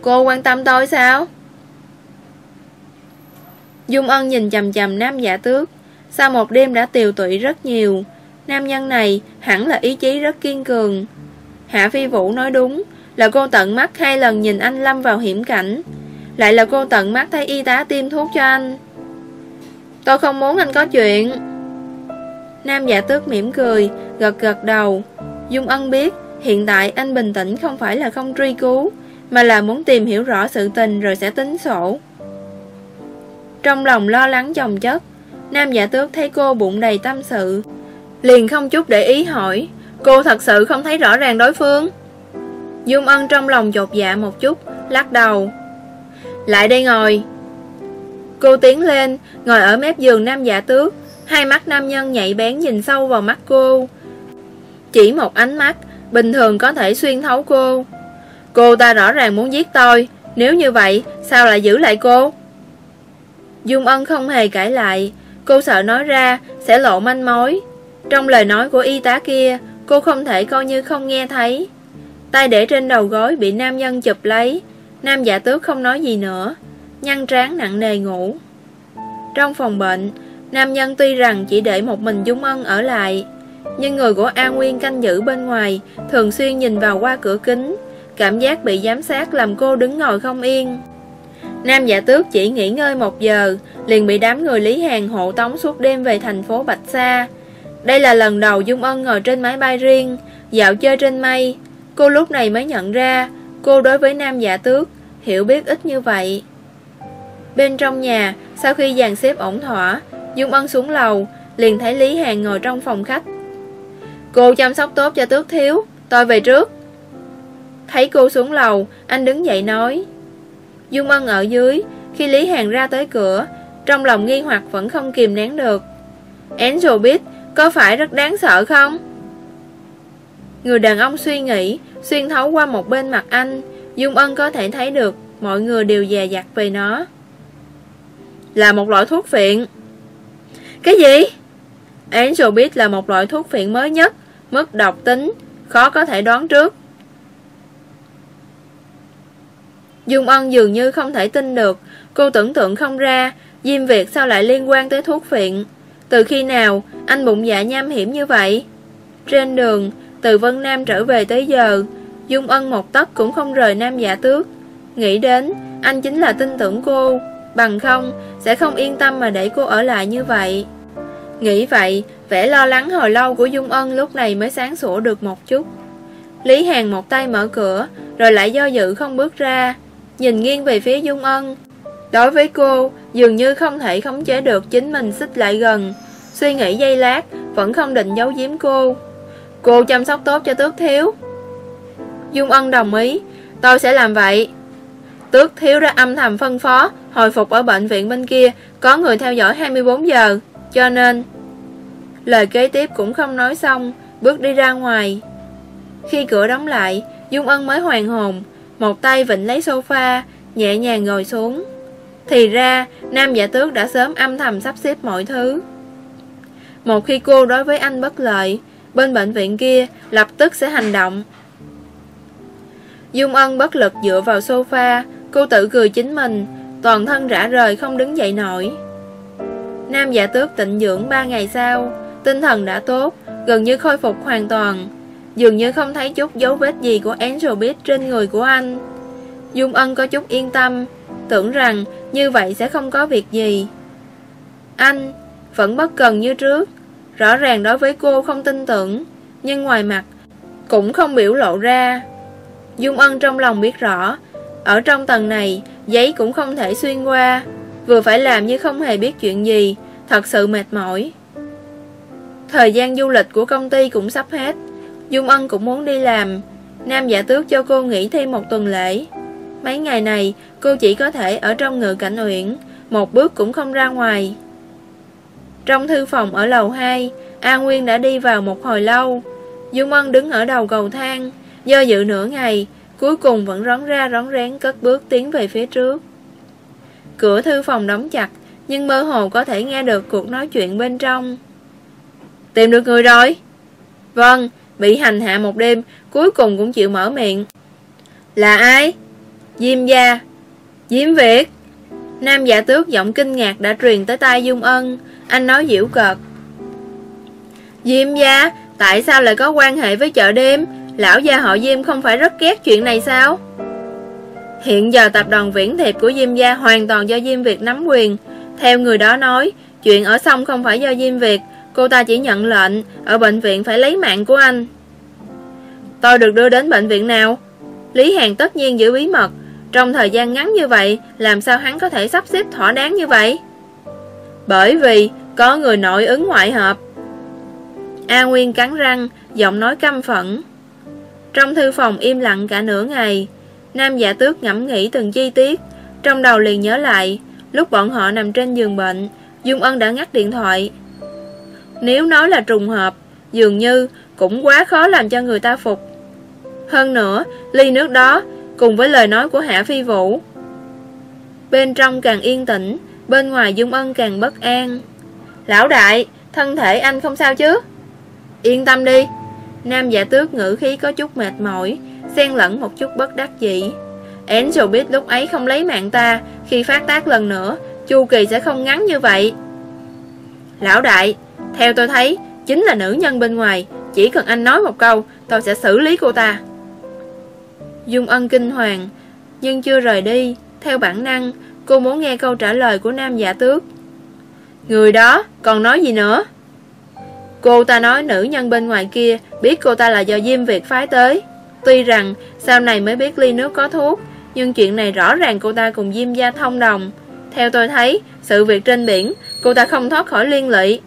Cô quan tâm tôi sao? Dung Ân nhìn chầm chầm nam giả tước. Sau một đêm đã tiều tụy rất nhiều. Nam nhân này hẳn là ý chí rất kiên cường. Hạ Phi Vũ nói đúng, Là cô tận mắt hai lần nhìn anh lâm vào hiểm cảnh. Lại là cô tận mắt thấy y tá tiêm thuốc cho anh. Tôi không muốn anh có chuyện. Nam giả tước mỉm cười, Gật gật đầu. Dung Ân biết Hiện tại anh bình tĩnh không phải là không truy cứu. Mà là muốn tìm hiểu rõ sự tình rồi sẽ tính sổ. Trong lòng lo lắng chồng chất, Nam giả tước thấy cô bụng đầy tâm sự. Liền không chút để ý hỏi, Cô thật sự không thấy rõ ràng đối phương? Dung Ân trong lòng chột dạ một chút, Lắc đầu. Lại đây ngồi. Cô tiến lên, Ngồi ở mép giường nam giả tước, Hai mắt nam nhân nhạy bén nhìn sâu vào mắt cô. Chỉ một ánh mắt, Bình thường có thể xuyên thấu cô. Cô ta rõ ràng muốn giết tôi. Nếu như vậy, sao lại giữ lại cô? Dung Ân không hề cãi lại. Cô sợ nói ra sẽ lộ manh mối. Trong lời nói của y tá kia, Cô không thể coi như không nghe thấy. Tay để trên đầu gối bị nam nhân chụp lấy. Nam giả tước không nói gì nữa. Nhăn trán nặng nề ngủ. Trong phòng bệnh, Nam nhân tuy rằng chỉ để một mình Dung Ân ở lại, Nhưng người của A Nguyên canh giữ bên ngoài Thường xuyên nhìn vào qua cửa kính. Cảm giác bị giám sát làm cô đứng ngồi không yên Nam giả tước chỉ nghỉ ngơi một giờ Liền bị đám người Lý Hàng hộ tống suốt đêm về thành phố Bạch Sa đây là lần đầu Dung Ân ngồi trên máy bay riêng, dạo chơi trên mây. Cô lúc này mới nhận ra, cô đối với nam giả tước, hiểu biết ít như vậy. Bên trong nhà, sau khi dàn xếp ổn thỏa, Dung Ân xuống lầu, liền thấy Lý Hàng ngồi trong phòng khách. Cô chăm sóc tốt cho tước thiếu, tôi về trước. Thấy cô xuống lầu, anh đứng dậy nói. Dung Ân ở dưới, khi Lý Hàng ra tới cửa, trong lòng nghi hoặc vẫn không kìm nén được. Angel biết có phải rất đáng sợ không? Người đàn ông suy nghĩ Xuyên thấu qua một bên mặt anh Dung Ân có thể thấy được Mọi người đều dè dặt về nó Là một loại thuốc phiện Cái gì? Angel biết là một loại thuốc phiện mới nhất Mức độc tính Khó có thể đoán trước Dung Ân dường như không thể tin được Cô tưởng tượng không ra Diêm Việt sao lại liên quan tới thuốc phiện từ khi nào anh bụng dạ nham hiểm như vậy? Trên đường, từ Vân Nam trở về tới giờ, Dung Ân một tấc cũng không rời Nam giả tước. Nghĩ đến, anh chính là tin tưởng cô, bằng không, sẽ không yên tâm mà để cô ở lại như vậy. Nghĩ vậy, vẻ lo lắng hồi lâu của Dung Ân lúc này mới sáng sủa được một chút. Lý Hàn một tay mở cửa, rồi lại do dự không bước ra, nhìn nghiêng về phía Dung Ân, Đối với cô, dường như không thể khống chế được chính mình xích lại gần. Suy nghĩ giây lát, vẫn không định giấu giếm cô. Cô chăm sóc tốt cho tước thiếu. Dung Ân đồng ý, tôi sẽ làm vậy. Tước thiếu đã âm thầm phân phó, hồi phục ở bệnh viện bên kia, có người theo dõi 24 giờ, cho nên... Lời kế tiếp cũng không nói xong, bước đi ra ngoài. Khi cửa đóng lại, Dung Ân mới hoàn hồn, một tay vịnh lấy sofa, nhẹ nhàng ngồi xuống. Thì ra, nam giả tước đã sớm âm thầm sắp xếp mọi thứ. Một khi cô đối với anh bất lợi, bên bệnh viện kia lập tức sẽ hành động. Dung Ân bất lực dựa vào sofa, cô tự cười chính mình, toàn thân rã rời không đứng dậy nổi. Nam giả tước tịnh dưỡng 3 ngày sau, tinh thần đã tốt, gần như khôi phục hoàn toàn. Dường như không thấy chút dấu vết gì của Angel Beat trên người của anh. Dung Ân có chút yên tâm, tưởng rằng như vậy sẽ không có việc gì. Anh vẫn bất cần như trước, rõ ràng đối với cô không tin tưởng, nhưng ngoài mặt cũng không biểu lộ ra. Dung Ân trong lòng biết rõ, ở trong tầng này, giấy cũng không thể xuyên qua, vừa phải làm như không hề biết chuyện gì, thật sự mệt mỏi. Thời gian du lịch của công ty cũng sắp hết, Dung Ân cũng muốn đi làm, Nam giả tước cho cô nghỉ thêm một tuần lễ. Mấy ngày này, cô chỉ có thể ở trong ngự cảnh uyển, một bước cũng không ra ngoài. Trong thư phòng ở lầu 2, A Nguyên đã đi vào một hồi lâu. Dung Ân đứng ở đầu cầu thang, do dự nửa ngày, cuối cùng vẫn rón ra rón rén cất bước tiến về phía trước. Cửa thư phòng đóng chặt, nhưng mơ hồ có thể nghe được cuộc nói chuyện bên trong. Tìm được người rồi? Vâng, bị hành hạ một đêm, cuối cùng cũng chịu mở miệng. Là ai? Diêm gia. Diêm Việt. Nam giả tước giọng kinh ngạc đã truyền tới tai Dung Ân, anh nói diễu cợt. Diêm gia, tại sao lại có quan hệ với chợ đêm? Lão gia họ Diêm không phải rất ghét chuyện này sao? Hiện giờ tập đoàn viễn thiệp của Diêm gia hoàn toàn do Diêm Việt nắm quyền. Theo người đó nói, chuyện ở sông không phải do Diêm Việt, cô ta chỉ nhận lệnh ở bệnh viện phải lấy mạng của anh. Tôi được đưa đến bệnh viện nào? Lý Hàn tất nhiên giữ bí mật, trong thời gian ngắn như vậy, làm sao hắn có thể sắp xếp thỏa đáng như vậy? Bởi vì có người nội ứng ngoại hợp. A Nguyên cắn răng, giọng nói căm phẫn. Trong thư phòng im lặng cả nửa ngày, Nam giả tước ngẫm nghĩ từng chi tiết, trong đầu liền nhớ lại, lúc bọn họ nằm trên giường bệnh, Dung Ân đã ngắt điện thoại. Nếu nói là trùng hợp, dường như cũng quá khó làm cho người ta phục. Hơn nữa, ly nước đó, cùng với lời nói của Hạ Phi Vũ. Bên trong càng yên tĩnh, bên ngoài Dung Ân càng bất an. Lão đại, thân thể anh không sao chứ? Yên tâm đi. Nam giả tước ngữ khí có chút mệt mỏi, xen lẫn một chút bất đắc dĩ. Angel biết lúc ấy không lấy mạng ta, khi phát tác lần nữa, chu kỳ sẽ không ngắn như vậy. Lão đại, theo tôi thấy, chính là nữ nhân bên ngoài, chỉ cần anh nói một câu, tôi sẽ xử lý cô ta. Dung ân kinh hoàng, nhưng chưa rời đi, theo bản năng, cô muốn nghe câu trả lời của nam giả tước. Người đó, còn nói gì nữa? Cô ta nói nữ nhân bên ngoài kia biết cô ta là do Diêm Việt phái tới. Tuy rằng sau này mới biết ly nước có thuốc, nhưng chuyện này rõ ràng cô ta cùng Diêm gia thông đồng. Theo tôi thấy, sự việc trên biển, cô ta không thoát khỏi liên lụy.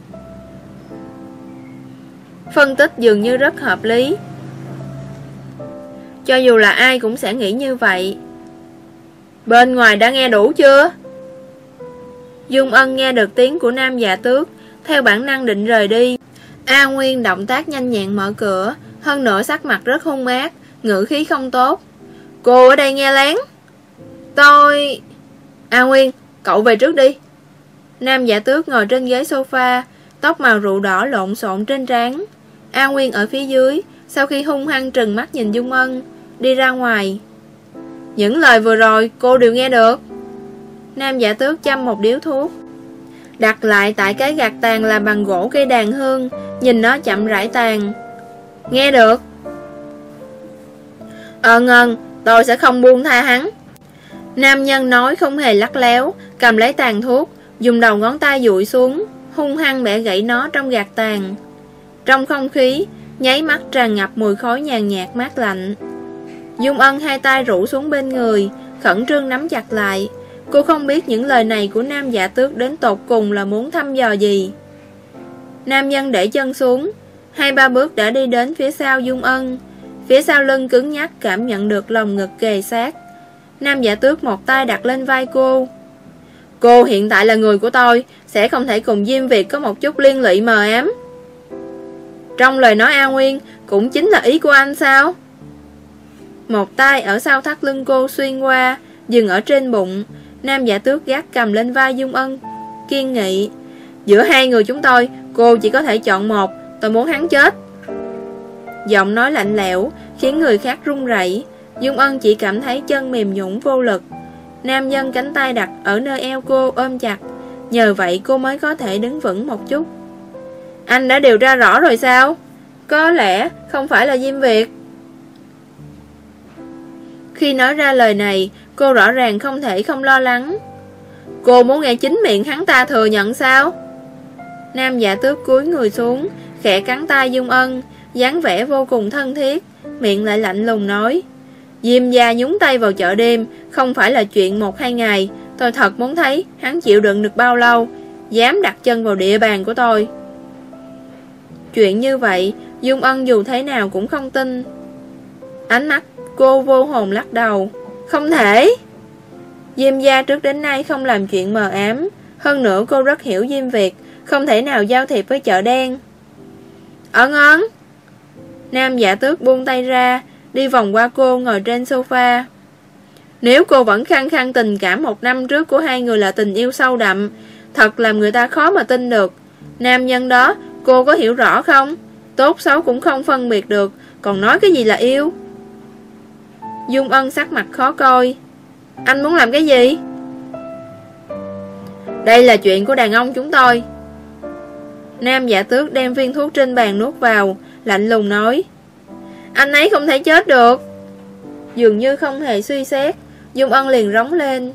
Phân tích dường như rất hợp lý. Cho dù là ai cũng sẽ nghĩ như vậy. Bên ngoài đã nghe đủ chưa? Dung Ân nghe được tiếng của nam già tước, theo bản năng định rời đi. A Nguyên động tác nhanh nhẹn mở cửa, hơn nữa sắc mặt rất hung ác, ngữ khí không tốt. Cô ở đây nghe lén. Tôi... A Nguyên, cậu về trước đi. Nam giả tước ngồi trên ghế sofa, tóc màu rượu đỏ lộn xộn trên trán. A Nguyên ở phía dưới, sau khi hung hăng trừng mắt nhìn Dung Ân, đi ra ngoài. Những lời vừa rồi cô đều nghe được. Nam giả tước chăm một điếu thuốc. Đặt lại tại cái gạt tàn là bằng gỗ cây đàn hương, nhìn nó chậm rãi tàn. Nghe được. Ờ ngân, tôi sẽ không buông tha hắn. Nam nhân nói không hề lắc léo, cầm lấy tàn thuốc, dùng đầu ngón tay dụi xuống, hung hăng bẻ gãy nó trong gạt tàn. Trong không khí, nháy mắt tràn ngập mùi khói nhàn nhạt mát lạnh. Dung Ân hai tay rủ xuống bên người, khẩn trương nắm chặt lại. Cô không biết những lời này của nam giả tước đến tột cùng là muốn thăm dò gì. Nam nhân để chân xuống, hai ba bước đã đi đến phía sau Dung Ân. Phía sau lưng cứng nhắc cảm nhận được lòng ngực kề sát. Nam giả tước một tay đặt lên vai cô. Cô hiện tại là người của tôi, sẽ không thể cùng Diêm Việt có một chút liên lụy mờ ám. Trong lời nói A Nguyên, cũng chính là ý của anh sao? Một tay ở sau thắt lưng cô xuyên qua, dừng ở trên bụng. Nam giả tước gác cầm lên vai Dung Ân, kiên nghị. Giữa hai người chúng tôi, cô chỉ có thể chọn một, tôi muốn hắn chết. Giọng nói lạnh lẽo, khiến người khác run rẩy. Dung Ân chỉ cảm thấy chân mềm nhũn vô lực. Nam nhân cánh tay đặt ở nơi eo cô ôm chặt, nhờ vậy cô mới có thể đứng vững một chút. Anh đã điều tra rõ rồi sao? Có lẽ không phải là Diêm Việt. Khi nói ra lời này, cô rõ ràng không thể không lo lắng. Cô muốn nghe chính miệng hắn ta thừa nhận sao? Nam giả tước cúi người xuống, khẽ cắn tay Dung Ân, dáng vẻ vô cùng thân thiết, miệng lại lạnh lùng nói. Diêm gia nhúng tay vào chợ đêm, không phải là chuyện một hai ngày, tôi thật muốn thấy hắn chịu đựng được bao lâu, dám đặt chân vào địa bàn của tôi. Chuyện như vậy, Dung Ân dù thế nào cũng không tin. Ánh mắt cô vô hồn lắc đầu. Không thể! Diêm gia trước đến nay không làm chuyện mờ ám. Hơn nữa cô rất hiểu Diêm Việt, không thể nào giao thiệp với chợ đen. Ấn ấn! Nam giả tước buông tay ra, đi vòng qua cô ngồi trên sofa. Nếu cô vẫn khăng khăng tình cảm một năm trước của hai người là tình yêu sâu đậm, thật làm người ta khó mà tin được. Nam nhân đó, cô có hiểu rõ không? Tốt xấu cũng không phân biệt được, còn nói cái gì là yêu? Dung Ân sắc mặt khó coi. Anh muốn làm cái gì? Đây là chuyện của đàn ông chúng tôi. Nam giả tước đem viên thuốc trên bàn nuốt vào, lạnh lùng nói. Anh ấy không thể chết được. Dường như không hề suy xét, Dung Ân liền rống lên.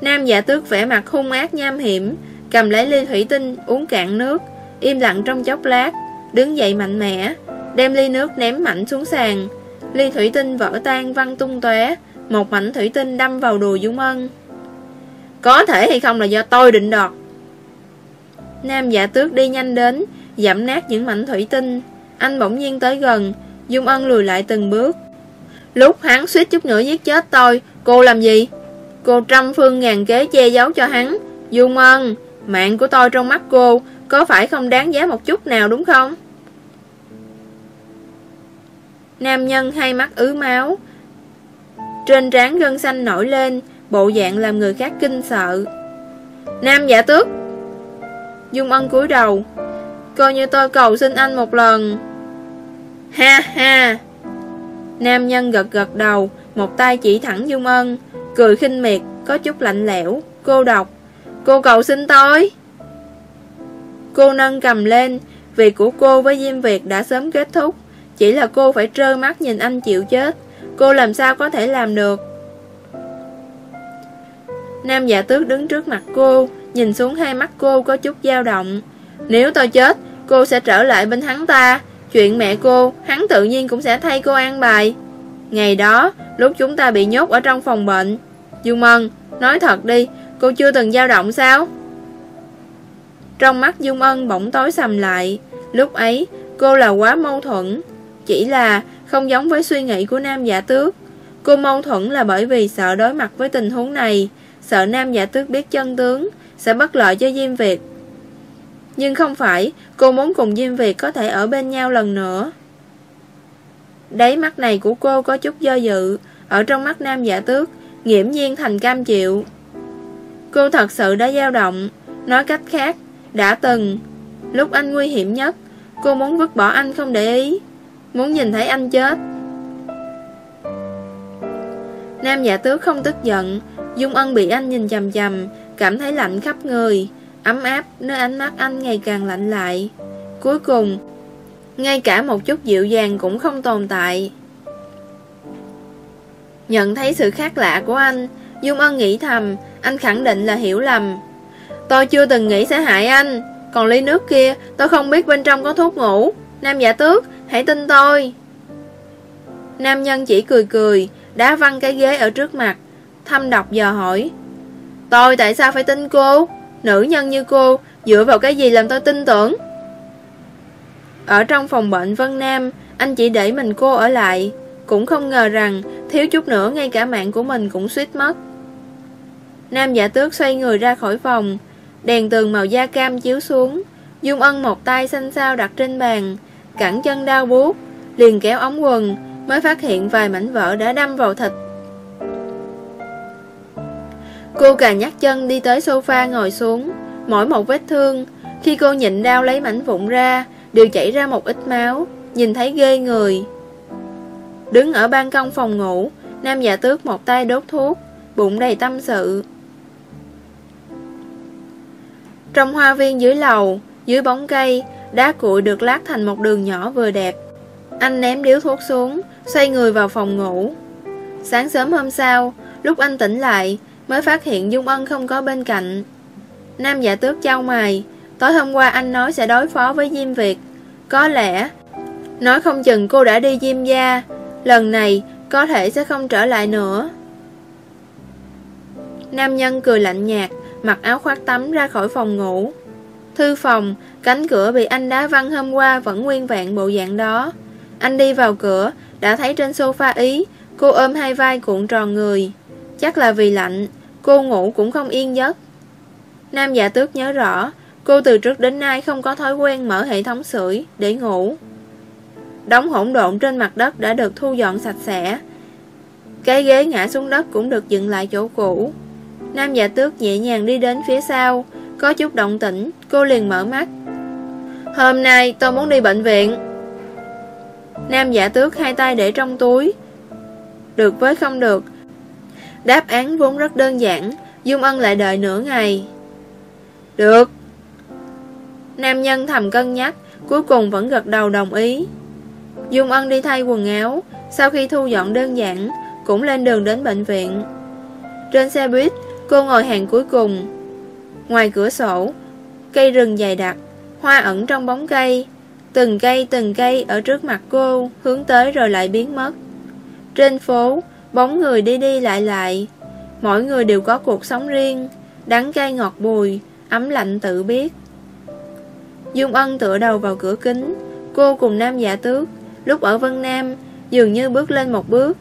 Nam giả tước vẻ mặt hung ác nham hiểm, cầm lấy ly thủy tinh, uống cạn nước, im lặng trong chốc lát, đứng dậy mạnh mẽ, đem ly nước ném mạnh xuống sàn. Ly thủy tinh vỡ tan văng tung tóe, một mảnh thủy tinh đâm vào đùi Dung Ân. Có thể hay không là do tôi định đoạt. Nam giả tước đi nhanh đến, giảm nát những mảnh thủy tinh. Anh bỗng nhiên tới gần, Dung Ân lùi lại từng bước. Lúc hắn suýt chút nữa giết chết tôi, cô làm gì? Cô trăm phương ngàn kế che giấu cho hắn. Dung Ân, mạng của tôi trong mắt cô có phải không đáng giá một chút nào đúng không? Nam nhân hai mắt ứ máu. Trên trán gân xanh nổi lên Bộ dạng làm người khác kinh sợ. Nam giả tước. Dung ân cúi đầu. Coi như tôi cầu xin anh một lần. Ha ha. Nam nhân gật gật đầu. Một tay chỉ thẳng Dung ân, Cười khinh miệt, Có chút lạnh lẽo. Cô đọc, Cô cầu xin tôi. Cô nâng cầm lên Việc của cô với Diêm Việt đã sớm kết thúc. Chỉ là cô phải trơ mắt nhìn anh chịu chết. Cô làm sao có thể làm được? Nam giả tước đứng trước mặt cô, Nhìn xuống hai mắt cô có chút dao động. Nếu tôi chết, Cô sẽ trở lại bên hắn ta. Chuyện mẹ cô, Hắn tự nhiên cũng sẽ thay cô an bài. Ngày đó, Lúc chúng ta bị nhốt ở trong phòng bệnh Dương Mân Nói thật đi, Cô chưa từng dao động sao? Trong mắt Dung Ân bỗng tối sầm lại. Lúc ấy, cô là quá mâu thuẫn. Chỉ là không giống với suy nghĩ của nam giả tước. Cô mâu thuẫn là bởi vì sợ đối mặt với tình huống này. Sợ nam giả tước biết chân tướng, Sẽ bất lợi cho Diêm Việt. Nhưng không phải, Cô muốn cùng Diêm Việt có thể ở bên nhau lần nữa. Đáy mắt này của cô có chút do dự, Ở trong mắt nam giả tước, Nghiễm nhiên thành cam chịu. Cô thật sự đã dao động, Nói cách khác, đã từng, Lúc anh nguy hiểm nhất, Cô muốn vứt bỏ anh không để ý, Muốn nhìn thấy anh chết. Nam giả tước không tức giận, Dung ân bị anh nhìn chầm chầm Cảm thấy lạnh khắp người, Ấm áp nơi ánh mắt anh ngày càng lạnh lại. Cuối cùng ngay cả một chút dịu dàng cũng không tồn tại. Nhận thấy sự khác lạ của anh, Dung ân nghĩ thầm, Anh khẳng định là hiểu lầm. Tôi chưa từng nghĩ sẽ hại anh, Còn ly nước kia, tôi không biết bên trong có thuốc ngủ. Nam giả tước, Hãy tin tôi. Nam nhân chỉ cười cười, Đá văng cái ghế ở trước mặt, Thâm độc dò hỏi. Tôi tại sao phải tin cô? Nữ nhân như cô, Dựa vào cái gì làm tôi tin tưởng? Ở trong phòng bệnh Vân Nam, Anh chỉ để mình cô ở lại. Cũng không ngờ rằng, Thiếu chút nữa ngay cả mạng của mình cũng suýt mất. Nam giả tước xoay người ra khỏi phòng. Đèn tường màu da cam chiếu xuống. Dung Ân một tay xanh xao đặt trên bàn. Cẳng chân đau buốt. Liền kéo ống quần, Mới phát hiện vài mảnh vỡ đã đâm vào thịt. Cô cà nhắc chân đi tới sofa ngồi xuống. Mỗi một vết thương, Khi cô nhịn đau lấy mảnh vụn ra Đều chảy ra một ít máu, Nhìn thấy ghê người. Đứng ở ban công phòng ngủ, Nam giả tước một tay đốt thuốc, Bụng đầy tâm sự. Trong hoa viên dưới lầu, Dưới bóng cây, Đá cuội được lát thành một đường nhỏ vừa đẹp. Anh ném điếu thuốc xuống, Xoay người vào phòng ngủ. Sáng sớm hôm sau, Lúc anh tỉnh lại, Mới phát hiện Dung Ân không có bên cạnh. Nam giả tước trao mày Tối hôm qua anh nói sẽ đối phó với Diêm Việt. Có lẽ, Nói không chừng cô đã đi Diêm gia. Lần này, có thể sẽ không trở lại nữa. Nam nhân cười lạnh nhạt, Mặc áo khoác tắm ra khỏi phòng ngủ. Thư phòng, Cánh cửa bị anh đá văng hôm qua Vẫn nguyên vẹn bộ dạng đó. Anh đi vào cửa, Đã thấy trên sofa ý, Cô ôm hai vai cuộn tròn người. Chắc là vì lạnh, Cô ngủ cũng không yên giấc. Nam giả tước nhớ rõ Cô từ trước đến nay không có thói quen mở hệ thống sưởi để ngủ. Đống hỗn độn trên mặt đất đã được thu dọn sạch sẽ. Cái ghế ngã xuống đất cũng được dựng lại chỗ cũ. Nam giả tước nhẹ nhàng đi đến phía sau. Có chút động tĩnh, Cô liền mở mắt. Hôm nay tôi muốn đi bệnh viện. Nam giả tước hai tay để trong túi. Được với không được. Đáp án vốn rất đơn giản, Dung Ân lại đợi nửa ngày. Được. Nam nhân thầm cân nhắc, Cuối cùng vẫn gật đầu đồng ý. Dung Ân đi thay quần áo, Sau khi thu dọn đơn giản, Cũng lên đường đến bệnh viện. Trên xe buýt, Cô ngồi hàng cuối cùng. Ngoài cửa sổ, Cây rừng dày đặc, Hoa ẩn trong bóng cây. Từng cây từng cây ở trước mặt cô, Hướng tới rồi lại biến mất. Trên phố, Bóng người đi đi lại lại. Mỗi người đều có cuộc sống riêng, Đắng cay ngọt bùi, Ấm lạnh tự biết. Dung Ân tựa đầu vào cửa kính. Cô cùng nam giả tước, Lúc ở Vân Nam, Dường như bước lên một bước.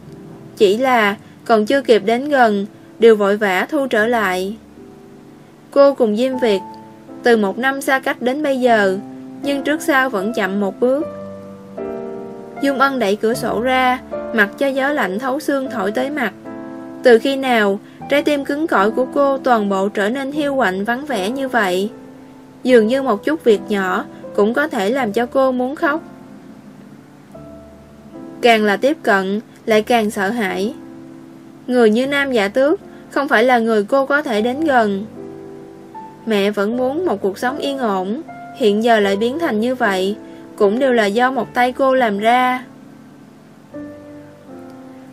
Chỉ là, còn chưa kịp đến gần, Đều vội vã thu trở lại. Cô cùng Diêm Việt, Từ một năm xa cách đến bây giờ, Nhưng trước sau vẫn chậm một bước. Dung Ân đẩy cửa sổ ra, Mặc cho gió lạnh thấu xương thổi tới mặt. Từ khi nào, Trái tim cứng cỏi của cô toàn bộ trở nên hiu quạnh vắng vẻ như vậy? Dường như một chút việc nhỏ Cũng có thể làm cho cô muốn khóc. Càng là tiếp cận, Lại càng sợ hãi. Người như nam giả tước Không phải là người cô có thể đến gần. Mẹ vẫn muốn một cuộc sống yên ổn, Hiện giờ lại biến thành như vậy, Cũng đều là do một tay cô làm ra.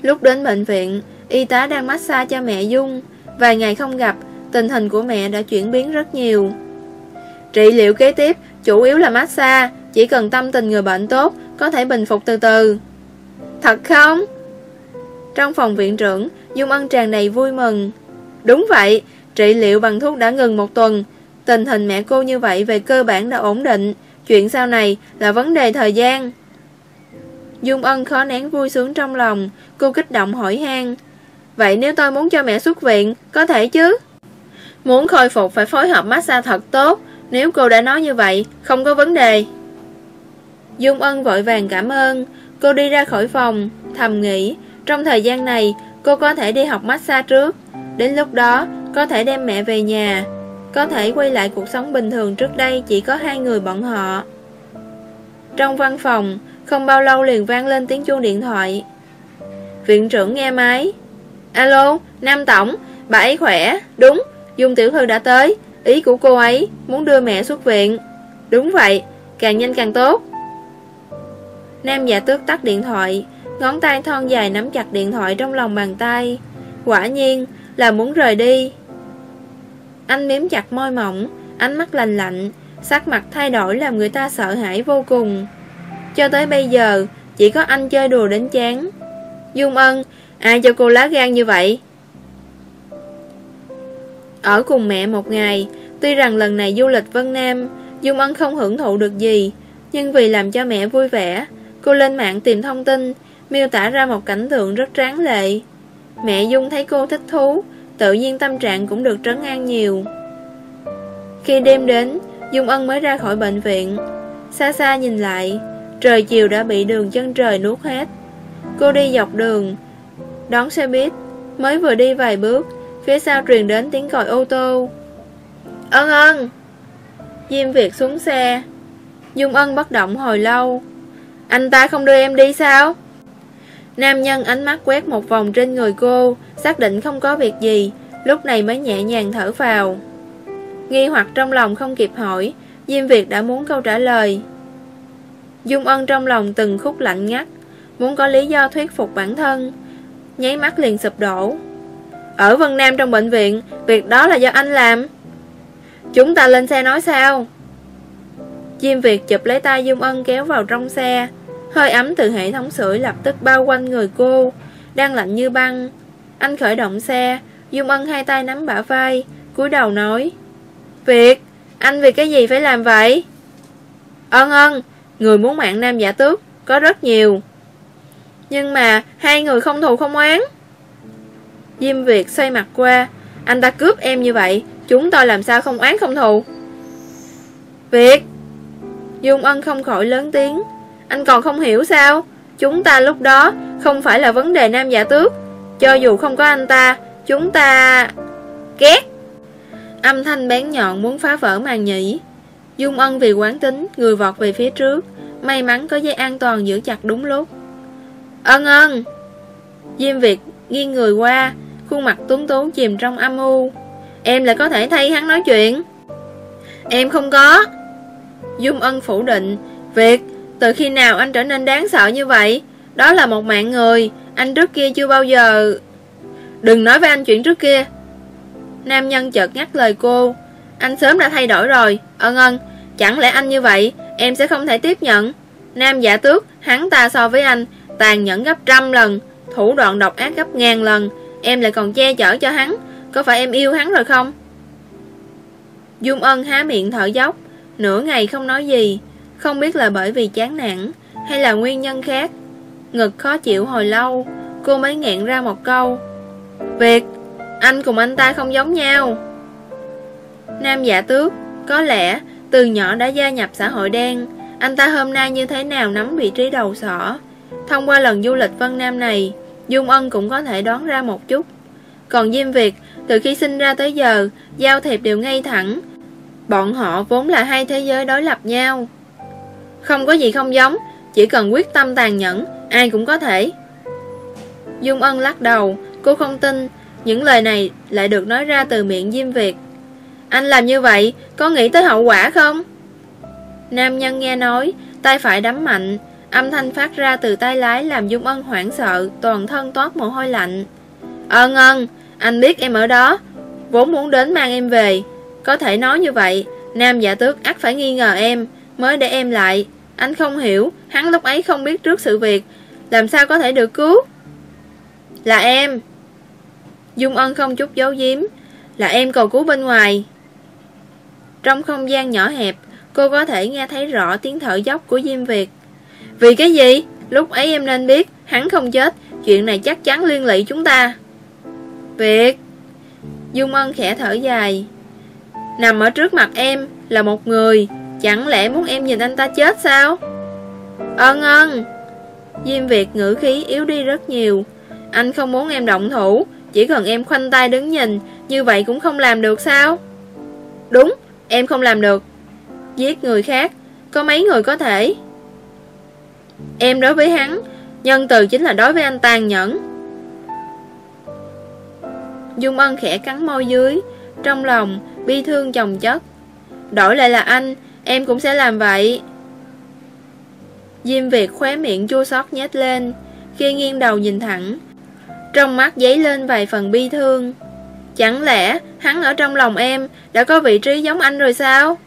Lúc đến bệnh viện, Y tá đang massage cho mẹ Dung. Vài ngày không gặp, Tình hình của mẹ đã chuyển biến rất nhiều. Trị liệu kế tiếp, Chủ yếu là massage. Chỉ cần tâm tình người bệnh tốt, Có thể bình phục từ từ. Thật không? Trong phòng viện trưởng, Dung Ân tràn đầy vui mừng. Đúng vậy, Trị liệu bằng thuốc đã ngừng một tuần. Tình hình mẹ cô như vậy về cơ bản đã ổn định. Chuyện sau này là vấn đề thời gian. Dung Ân khó nén vui sướng trong lòng. Cô kích động hỏi han. Vậy nếu tôi muốn cho mẹ xuất viện, Có thể chứ? Muốn khôi phục phải phối hợp massage thật tốt nếu cô đã nói như vậy Không có vấn đề. Dung Ân vội vàng cảm ơn. Cô đi ra khỏi phòng Thầm nghĩ Trong thời gian này Cô có thể đi học massage trước. Đến lúc đó Có thể đem mẹ về nhà. Có thể quay lại cuộc sống bình thường trước đây Chỉ có hai người bọn họ. Trong văn phòng Không bao lâu liền vang lên tiếng chuông điện thoại. Viện trưởng nghe máy. Alo, Nam Tổng Bà ấy khỏe, đúng Dung tiểu thư đã tới. Ý của cô ấy muốn đưa mẹ xuất viện. Đúng vậy, càng nhanh càng tốt. Nam giả tước tắt điện thoại Ngón tay thon dài nắm chặt điện thoại trong lòng bàn tay. Quả nhiên là muốn rời đi. Anh miếm chặt môi mỏng Ánh mắt lành lạnh Sắc mặt thay đổi làm người ta sợ hãi vô cùng. Cho tới bây giờ Chỉ có anh chơi đùa đến chán. Dung ân Ai cho cô lá gan như vậy? Ở cùng mẹ một ngày Tuy rằng lần này du lịch Vân Nam, Dung ân không hưởng thụ được gì, Nhưng vì làm cho mẹ vui vẻ, Cô lên mạng tìm thông tin, Miêu tả ra một cảnh tượng rất tráng lệ. Mẹ Dung thấy cô thích thú, Tự nhiên tâm trạng cũng được trấn an nhiều. Khi đêm đến, Dung Ân mới ra khỏi bệnh viện. Xa xa nhìn lại, Trời chiều đã bị đường chân trời nuốt hết. Cô đi dọc đường, Đón xe buýt, Mới vừa đi vài bước, Phía sau truyền đến tiếng còi ô tô. Ân ân. Diêm Việt xuống xe. Dung ân bất động hồi lâu. Anh ta không đưa em đi sao? Nam nhân ánh mắt quét một vòng trên người cô, Xác định không có việc gì, Lúc này mới nhẹ nhàng thở vào. Nghi hoặc trong lòng không kịp hỏi, Diêm Việt đã muốn câu trả lời. Dung ân trong lòng từng khúc lạnh ngắt, Muốn có lý do thuyết phục bản thân, Nháy mắt liền sụp đổ. Ở Vân Nam trong bệnh viện, Việc đó là do anh làm. Chúng ta lên xe nói sao? Diêm Việt chụp lấy tay Dung Ân kéo vào trong xe. Hơi ấm từ hệ thống sưởi lập tức bao quanh người cô. Đang lạnh như băng. Anh khởi động xe. Dung Ân hai tay nắm bả vai, cúi đầu nói, Việt, Anh vì cái gì phải làm vậy? Ân ân, Người muốn mạng nam giả tước, Có rất nhiều. Nhưng mà hai người không thù không oán. Diêm Việt xoay mặt qua, Anh ta cướp em như vậy Chúng tôi làm sao không oán không thù? Việt Dung Ân không khỏi lớn tiếng. Anh còn không hiểu sao? Chúng ta lúc đó không phải là vấn đề nam giả tước. Cho dù không có anh ta, Chúng ta... Ghét. Âm thanh bén nhọn muốn phá vỡ màn nhĩ. Dung Ân vì quán tính, Người vọt về phía trước, May mắn có dây an toàn giữ chặt đúng lúc. Ân ân! Diêm Việt nghiêng người qua, Khuôn mặt tuấn tú chìm trong âm u. Em lại có thể thay hắn nói chuyện. Em không có. Dung Ân phủ định Việc, từ khi nào anh trở nên đáng sợ như vậy? Đó là một mạng người Anh trước kia chưa bao giờ. Đừng nói với anh chuyện trước kia. Nam nhân chợt ngắt lời cô. Anh sớm đã thay đổi rồi. Ân ân, chẳng lẽ anh như vậy Em sẽ không thể tiếp nhận. Nam giả tước, hắn ta so với anh Tàn nhẫn gấp trăm lần Thủ đoạn độc ác gấp ngàn lần Em lại còn che chở cho hắn. Có phải em yêu hắn rồi không? Dung ân há miệng thở dốc. Nửa ngày không nói gì. Không biết là bởi vì chán nản Hay là nguyên nhân khác. Ngực khó chịu hồi lâu, Cô mới nghẹn ra một câu. Việc, Anh cùng anh ta không giống nhau. Nam giả tước, Có lẽ từ nhỏ đã gia nhập xã hội đen. Anh ta hôm nay như thế nào nắm vị trí đầu sỏ. Thông qua lần du lịch Vân Nam này, Dung Ân cũng có thể đoán ra một chút. Còn Diêm Việt, Từ khi sinh ra tới giờ, Giao thiệp đều ngay thẳng. Bọn họ vốn là hai thế giới đối lập nhau. Không có gì không giống, Chỉ cần quyết tâm tàn nhẫn, Ai cũng có thể. Dung Ân lắc đầu, Cô không tin. Những lời này lại được nói ra từ miệng Diêm Việt. Anh làm như vậy, Có nghĩ tới hậu quả không? Nam nhân nghe nói, Tay phải đấm mạnh, Âm thanh phát ra từ tay lái làm Dung Ân hoảng sợ, Toàn thân toát mồ hôi lạnh. Ân ân anh biết em ở đó. Vốn muốn đến mang em về. Có thể nói như vậy, Nam giả tước ắt phải nghi ngờ em, Mới để em lại. Anh không hiểu, Hắn lúc ấy không biết trước sự việc. Làm sao có thể được cứu? Là em. Dung ân không chút giấu giếm. Là em cầu cứu bên ngoài. Trong không gian nhỏ hẹp, Cô có thể nghe thấy rõ tiếng thở dốc của Diêm Việt. Vì cái gì? Lúc ấy em nên biết, Hắn không chết. Chuyện này chắc chắn liên lụy chúng ta. Việt Dung ân khẽ thở dài. Nằm ở trước mặt em Là một người, Chẳng lẽ muốn em nhìn anh ta chết sao? Ân ân. Diêm Việt ngữ khí yếu đi rất nhiều. Anh không muốn em động thủ, Chỉ cần em khoanh tay đứng nhìn, Như vậy cũng không làm được sao? Đúng, em không làm được. Giết người khác, Có mấy người có thể? Em đối với hắn, Nhân từ chính là đối với anh tàn nhẫn. Dung Ân khẽ cắn môi dưới. Trong lòng, bi thương chồng chất. Đổi lại là anh, Em cũng sẽ làm vậy. Diêm Việt khóe miệng chua xót nhét lên, Khi nghiêng đầu nhìn thẳng. Trong mắt dấy lên vài phần bi thương. Chẳng lẽ hắn ở trong lòng em Đã có vị trí giống anh rồi sao?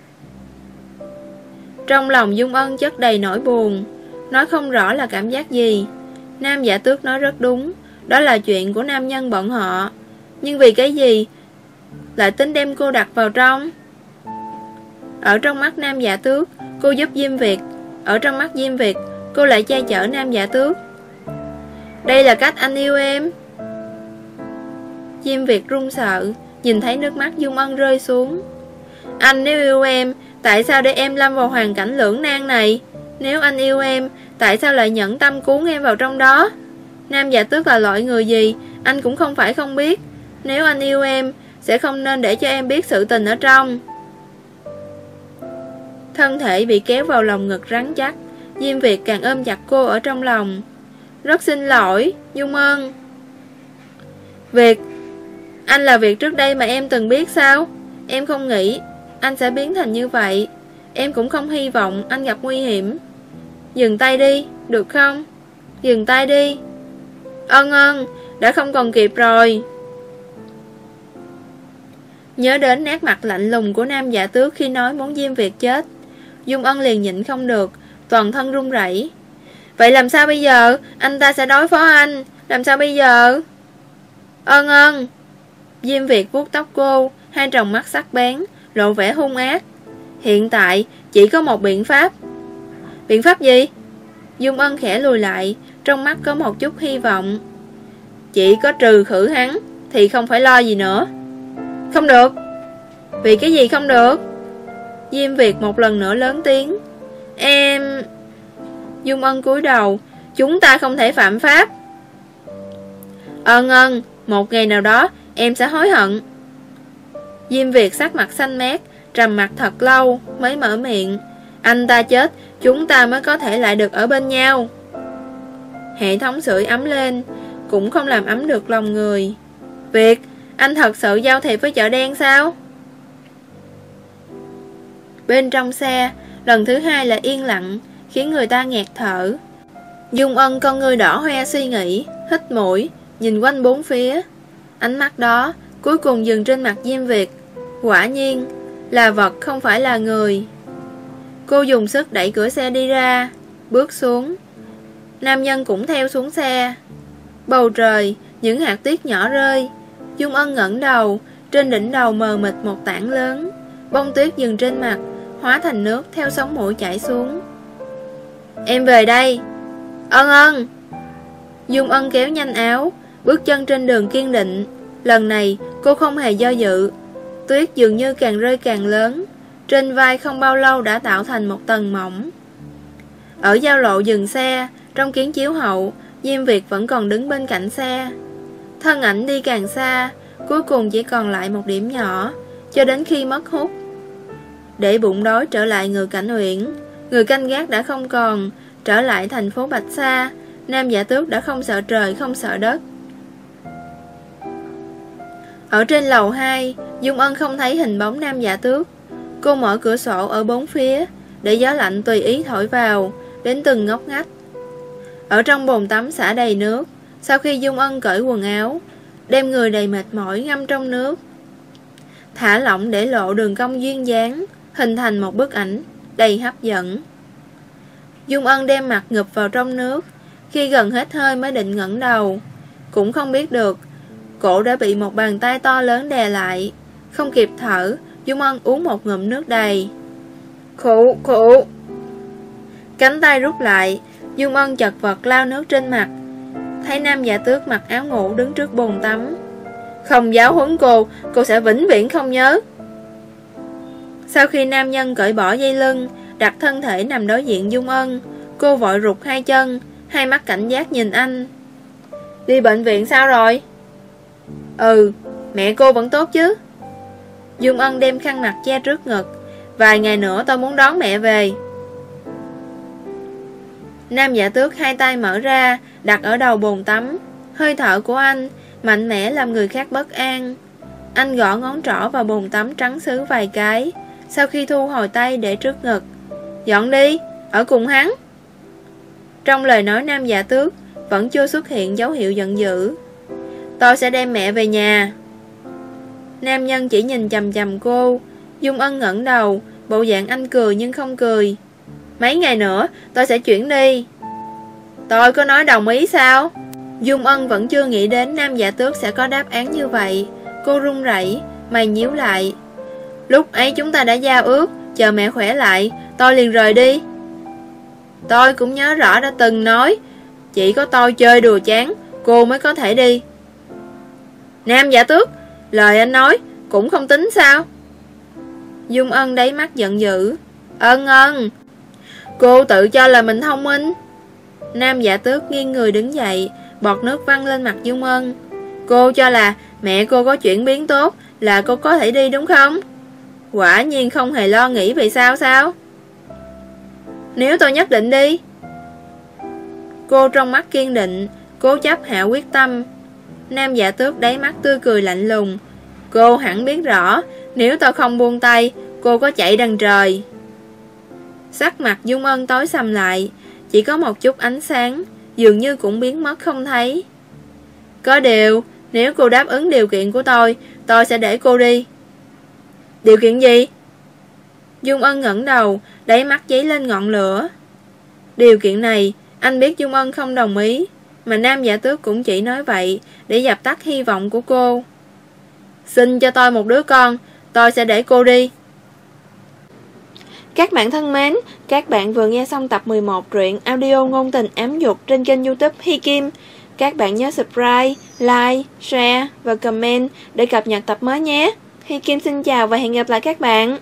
Trong lòng Dung Ân chất đầy nỗi buồn. Nói không rõ là cảm giác gì. Nam giả tước nói rất đúng. Đó là chuyện của nam nhân bọn họ. Nhưng vì cái gì? Lại tính đem cô đặt vào trong. Ở trong mắt nam giả tước, Cô giúp Diêm Việt. Ở trong mắt Diêm Việt, Cô lại che chở nam giả tước. Đây là cách anh yêu em. Diêm Việt run sợ, Nhìn thấy nước mắt Dung Ân rơi xuống. Anh nếu yêu em, Tại sao để em lâm vào hoàn cảnh lưỡng nan này? Nếu anh yêu em, Tại sao lại nhẫn tâm cuốn em vào trong đó? Nam giả tước là loại người gì? Anh cũng không phải không biết. Nếu anh yêu em Sẽ không nên để cho em biết sự tình ở trong. Thân thể bị kéo vào lòng ngực rắn chắc Diêm Việt càng ôm chặt cô ở trong lòng. Rất xin lỗi Dung ơn Việt Anh là Việt trước đây mà em từng biết sao? Em không nghĩ Anh sẽ biến thành như vậy. Em cũng không hy vọng anh gặp nguy hiểm. Dừng tay đi, được không? Dừng tay đi. Ân ân, đã không còn kịp rồi. Nhớ đến nét mặt lạnh lùng của nam giả tước khi nói muốn Diêm Việt chết. Dung ân liền nhịn không được, Toàn thân run rẩy. Vậy làm sao bây giờ? Anh ta sẽ đối phó anh. Làm sao bây giờ? Ân ân. Diêm Việt vuốt tóc cô, Hai tròng mắt sắc bén, Lộ vẻ hung ác. Hiện tại, chỉ có một biện pháp. Biện pháp gì? Dung ân khẽ lùi lại, Trong mắt có một chút hy vọng. Chỉ có trừ khử hắn, Thì không phải lo gì nữa. Không được. Vì cái gì không được? Diêm Việt một lần nữa lớn tiếng. Em... Dung ân cúi đầu. Chúng ta không thể phạm pháp. Ờ, ân ân Một ngày nào đó em sẽ hối hận. Diêm Việt sắc mặt xanh mét, Trầm mặt thật lâu, Mới mở miệng. Anh ta chết, Chúng ta mới có thể lại được ở bên nhau. Hệ thống sưởi ấm lên, Cũng không làm ấm được lòng người. Việt anh thật sự giao thiệp với chợ đen sao? Bên trong xe, Lần thứ hai là yên lặng, Khiến người ta nghẹt thở. Dung ân con người đỏ hoe suy nghĩ, Hít mũi, Nhìn quanh bốn phía. Ánh mắt đó Cuối cùng dừng trên mặt Diêm Việt. Quả nhiên, Là vật không phải là người. Cô dùng sức đẩy cửa xe đi ra, Bước xuống. Nam nhân cũng theo xuống xe. Bầu trời, Những hạt tuyết nhỏ rơi Dung ân ngẩng đầu, Trên đỉnh đầu mờ mịt một tảng lớn. Bông tuyết dừng trên mặt, Hóa thành nước theo sóng mũi chảy xuống. Em về đây. Ân ân. Dung ân kéo nhanh áo, Bước chân trên đường kiên định. Lần này, cô không hề do dự. Tuyết dường như càng rơi càng lớn, Trên vai không bao lâu đã tạo thành một tầng mỏng. Ở giao lộ dừng xe, Trong kiến chiếu hậu, Diêm Việt vẫn còn đứng bên cạnh xe. Thân ảnh đi càng xa, Cuối cùng chỉ còn lại một điểm nhỏ, Cho đến khi mất hút. Để bụng đói trở lại người cảnh huyện Người canh gác đã không còn, Trở lại thành phố Bạch Sa, Nam giả tước đã không sợ trời, không sợ đất. Ở trên lầu 2 Dung Ân không thấy hình bóng nam giả tước. Cô mở cửa sổ ở bốn phía, Để gió lạnh tùy ý thổi vào, Đến từng ngóc ngách. Ở trong bồn tắm xả đầy nước sau khi Dung Ân cởi quần áo Đem người đầy mệt mỏi ngâm trong nước Thả lỏng để lộ đường cong duyên dáng Hình thành một bức ảnh Đầy hấp dẫn. Dung Ân đem mặt ngụp vào trong nước. Khi gần hết hơi mới định ngẩng đầu Cũng không biết được Cổ đã bị một bàn tay to lớn đè lại. Không kịp thở Dung Ân uống một ngụm nước đầy. Khụ khụ Cánh tay rút lại Dung Ân chật vật lao nước trên mặt Thấy nam giả tước mặc áo ngủ đứng trước bồn tắm. Không giáo huấn cô Cô sẽ vĩnh viễn không nhớ. Sau khi nam nhân cởi bỏ dây lưng, Đặt thân thể nằm đối diện Dung Ân, Cô vội rụt hai chân, Hai mắt cảnh giác nhìn anh. Đi bệnh viện sao rồi? Ừ Mẹ cô vẫn tốt chứ? Dung Ân đem khăn mặt che trước ngực. Vài ngày nữa tôi muốn đón mẹ về. Nam giả tước hai tay mở ra Đặt ở đầu bồn tắm. Hơi thở của anh Mạnh mẽ làm người khác bất an. Anh gõ ngón trỏ vào bồn tắm trắng xứ vài cái, Sau khi thu hồi tay để trước ngực. Dọn đi, Ở cùng hắn. Trong lời nói nam giả tước, Vẫn chưa xuất hiện dấu hiệu giận dữ. Tôi sẽ đem mẹ về nhà. Nam nhân chỉ nhìn chầm chầm cô, Dung ân ngẩng đầu, Bộ dạng anh cười nhưng không cười. Mấy ngày nữa, tôi sẽ chuyển đi. Tôi có nói đồng ý sao? Dung ân vẫn chưa nghĩ đến Nam giả tước sẽ có đáp án như vậy. Cô run rẩy, Mày nhíu lại. Lúc ấy chúng ta đã giao ước, Chờ mẹ khỏe lại, Tôi liền rời đi. Tôi cũng nhớ rõ đã từng nói, Chỉ có tôi chơi đùa chán, Cô mới có thể đi. Nam giả tước, Lời anh nói, cũng không tính sao? Dung ân đáy mắt giận dữ. Ân ân, Cô tự cho là mình thông minh. Nam giả tước nghiêng người đứng dậy, Bọt nước văng lên mặt Dung ân Cô cho là, mẹ cô có chuyển biến tốt, là cô có thể đi đúng không? Quả nhiên không hề lo nghĩ vì sao sao? Nếu tôi nhất định đi. Cô trong mắt kiên định, Cố chấp hạ quyết tâm. Nam giả tước đáy mắt tươi cười lạnh lùng. Cô hẳn biết rõ, Nếu tôi không buông tay, Cô có chạy đằng trời. Sắc mặt Dung Ân tối sầm lại chỉ có một chút ánh sáng, Dường như cũng biến mất không thấy. Có điều, Nếu cô đáp ứng điều kiện của tôi Tôi sẽ để cô đi. Điều kiện gì? Dung Ân ngẩng đầu, Đáy mắt giấy lên ngọn lửa. Điều kiện này, Anh biết Dung Ân không đồng ý, Mà Nam giả tước cũng chỉ nói vậy Để dập tắt hy vọng của cô. Xin cho tôi một đứa con, Tôi sẽ để cô đi. Các bạn thân mến Các bạn vừa nghe xong tập 11 truyện audio ngôn tình ám dục trên kênh youtube Hi Kim. Các bạn nhớ subscribe, like, share và comment để cập nhật tập mới nhé. Hi Kim xin chào và hẹn gặp lại các bạn.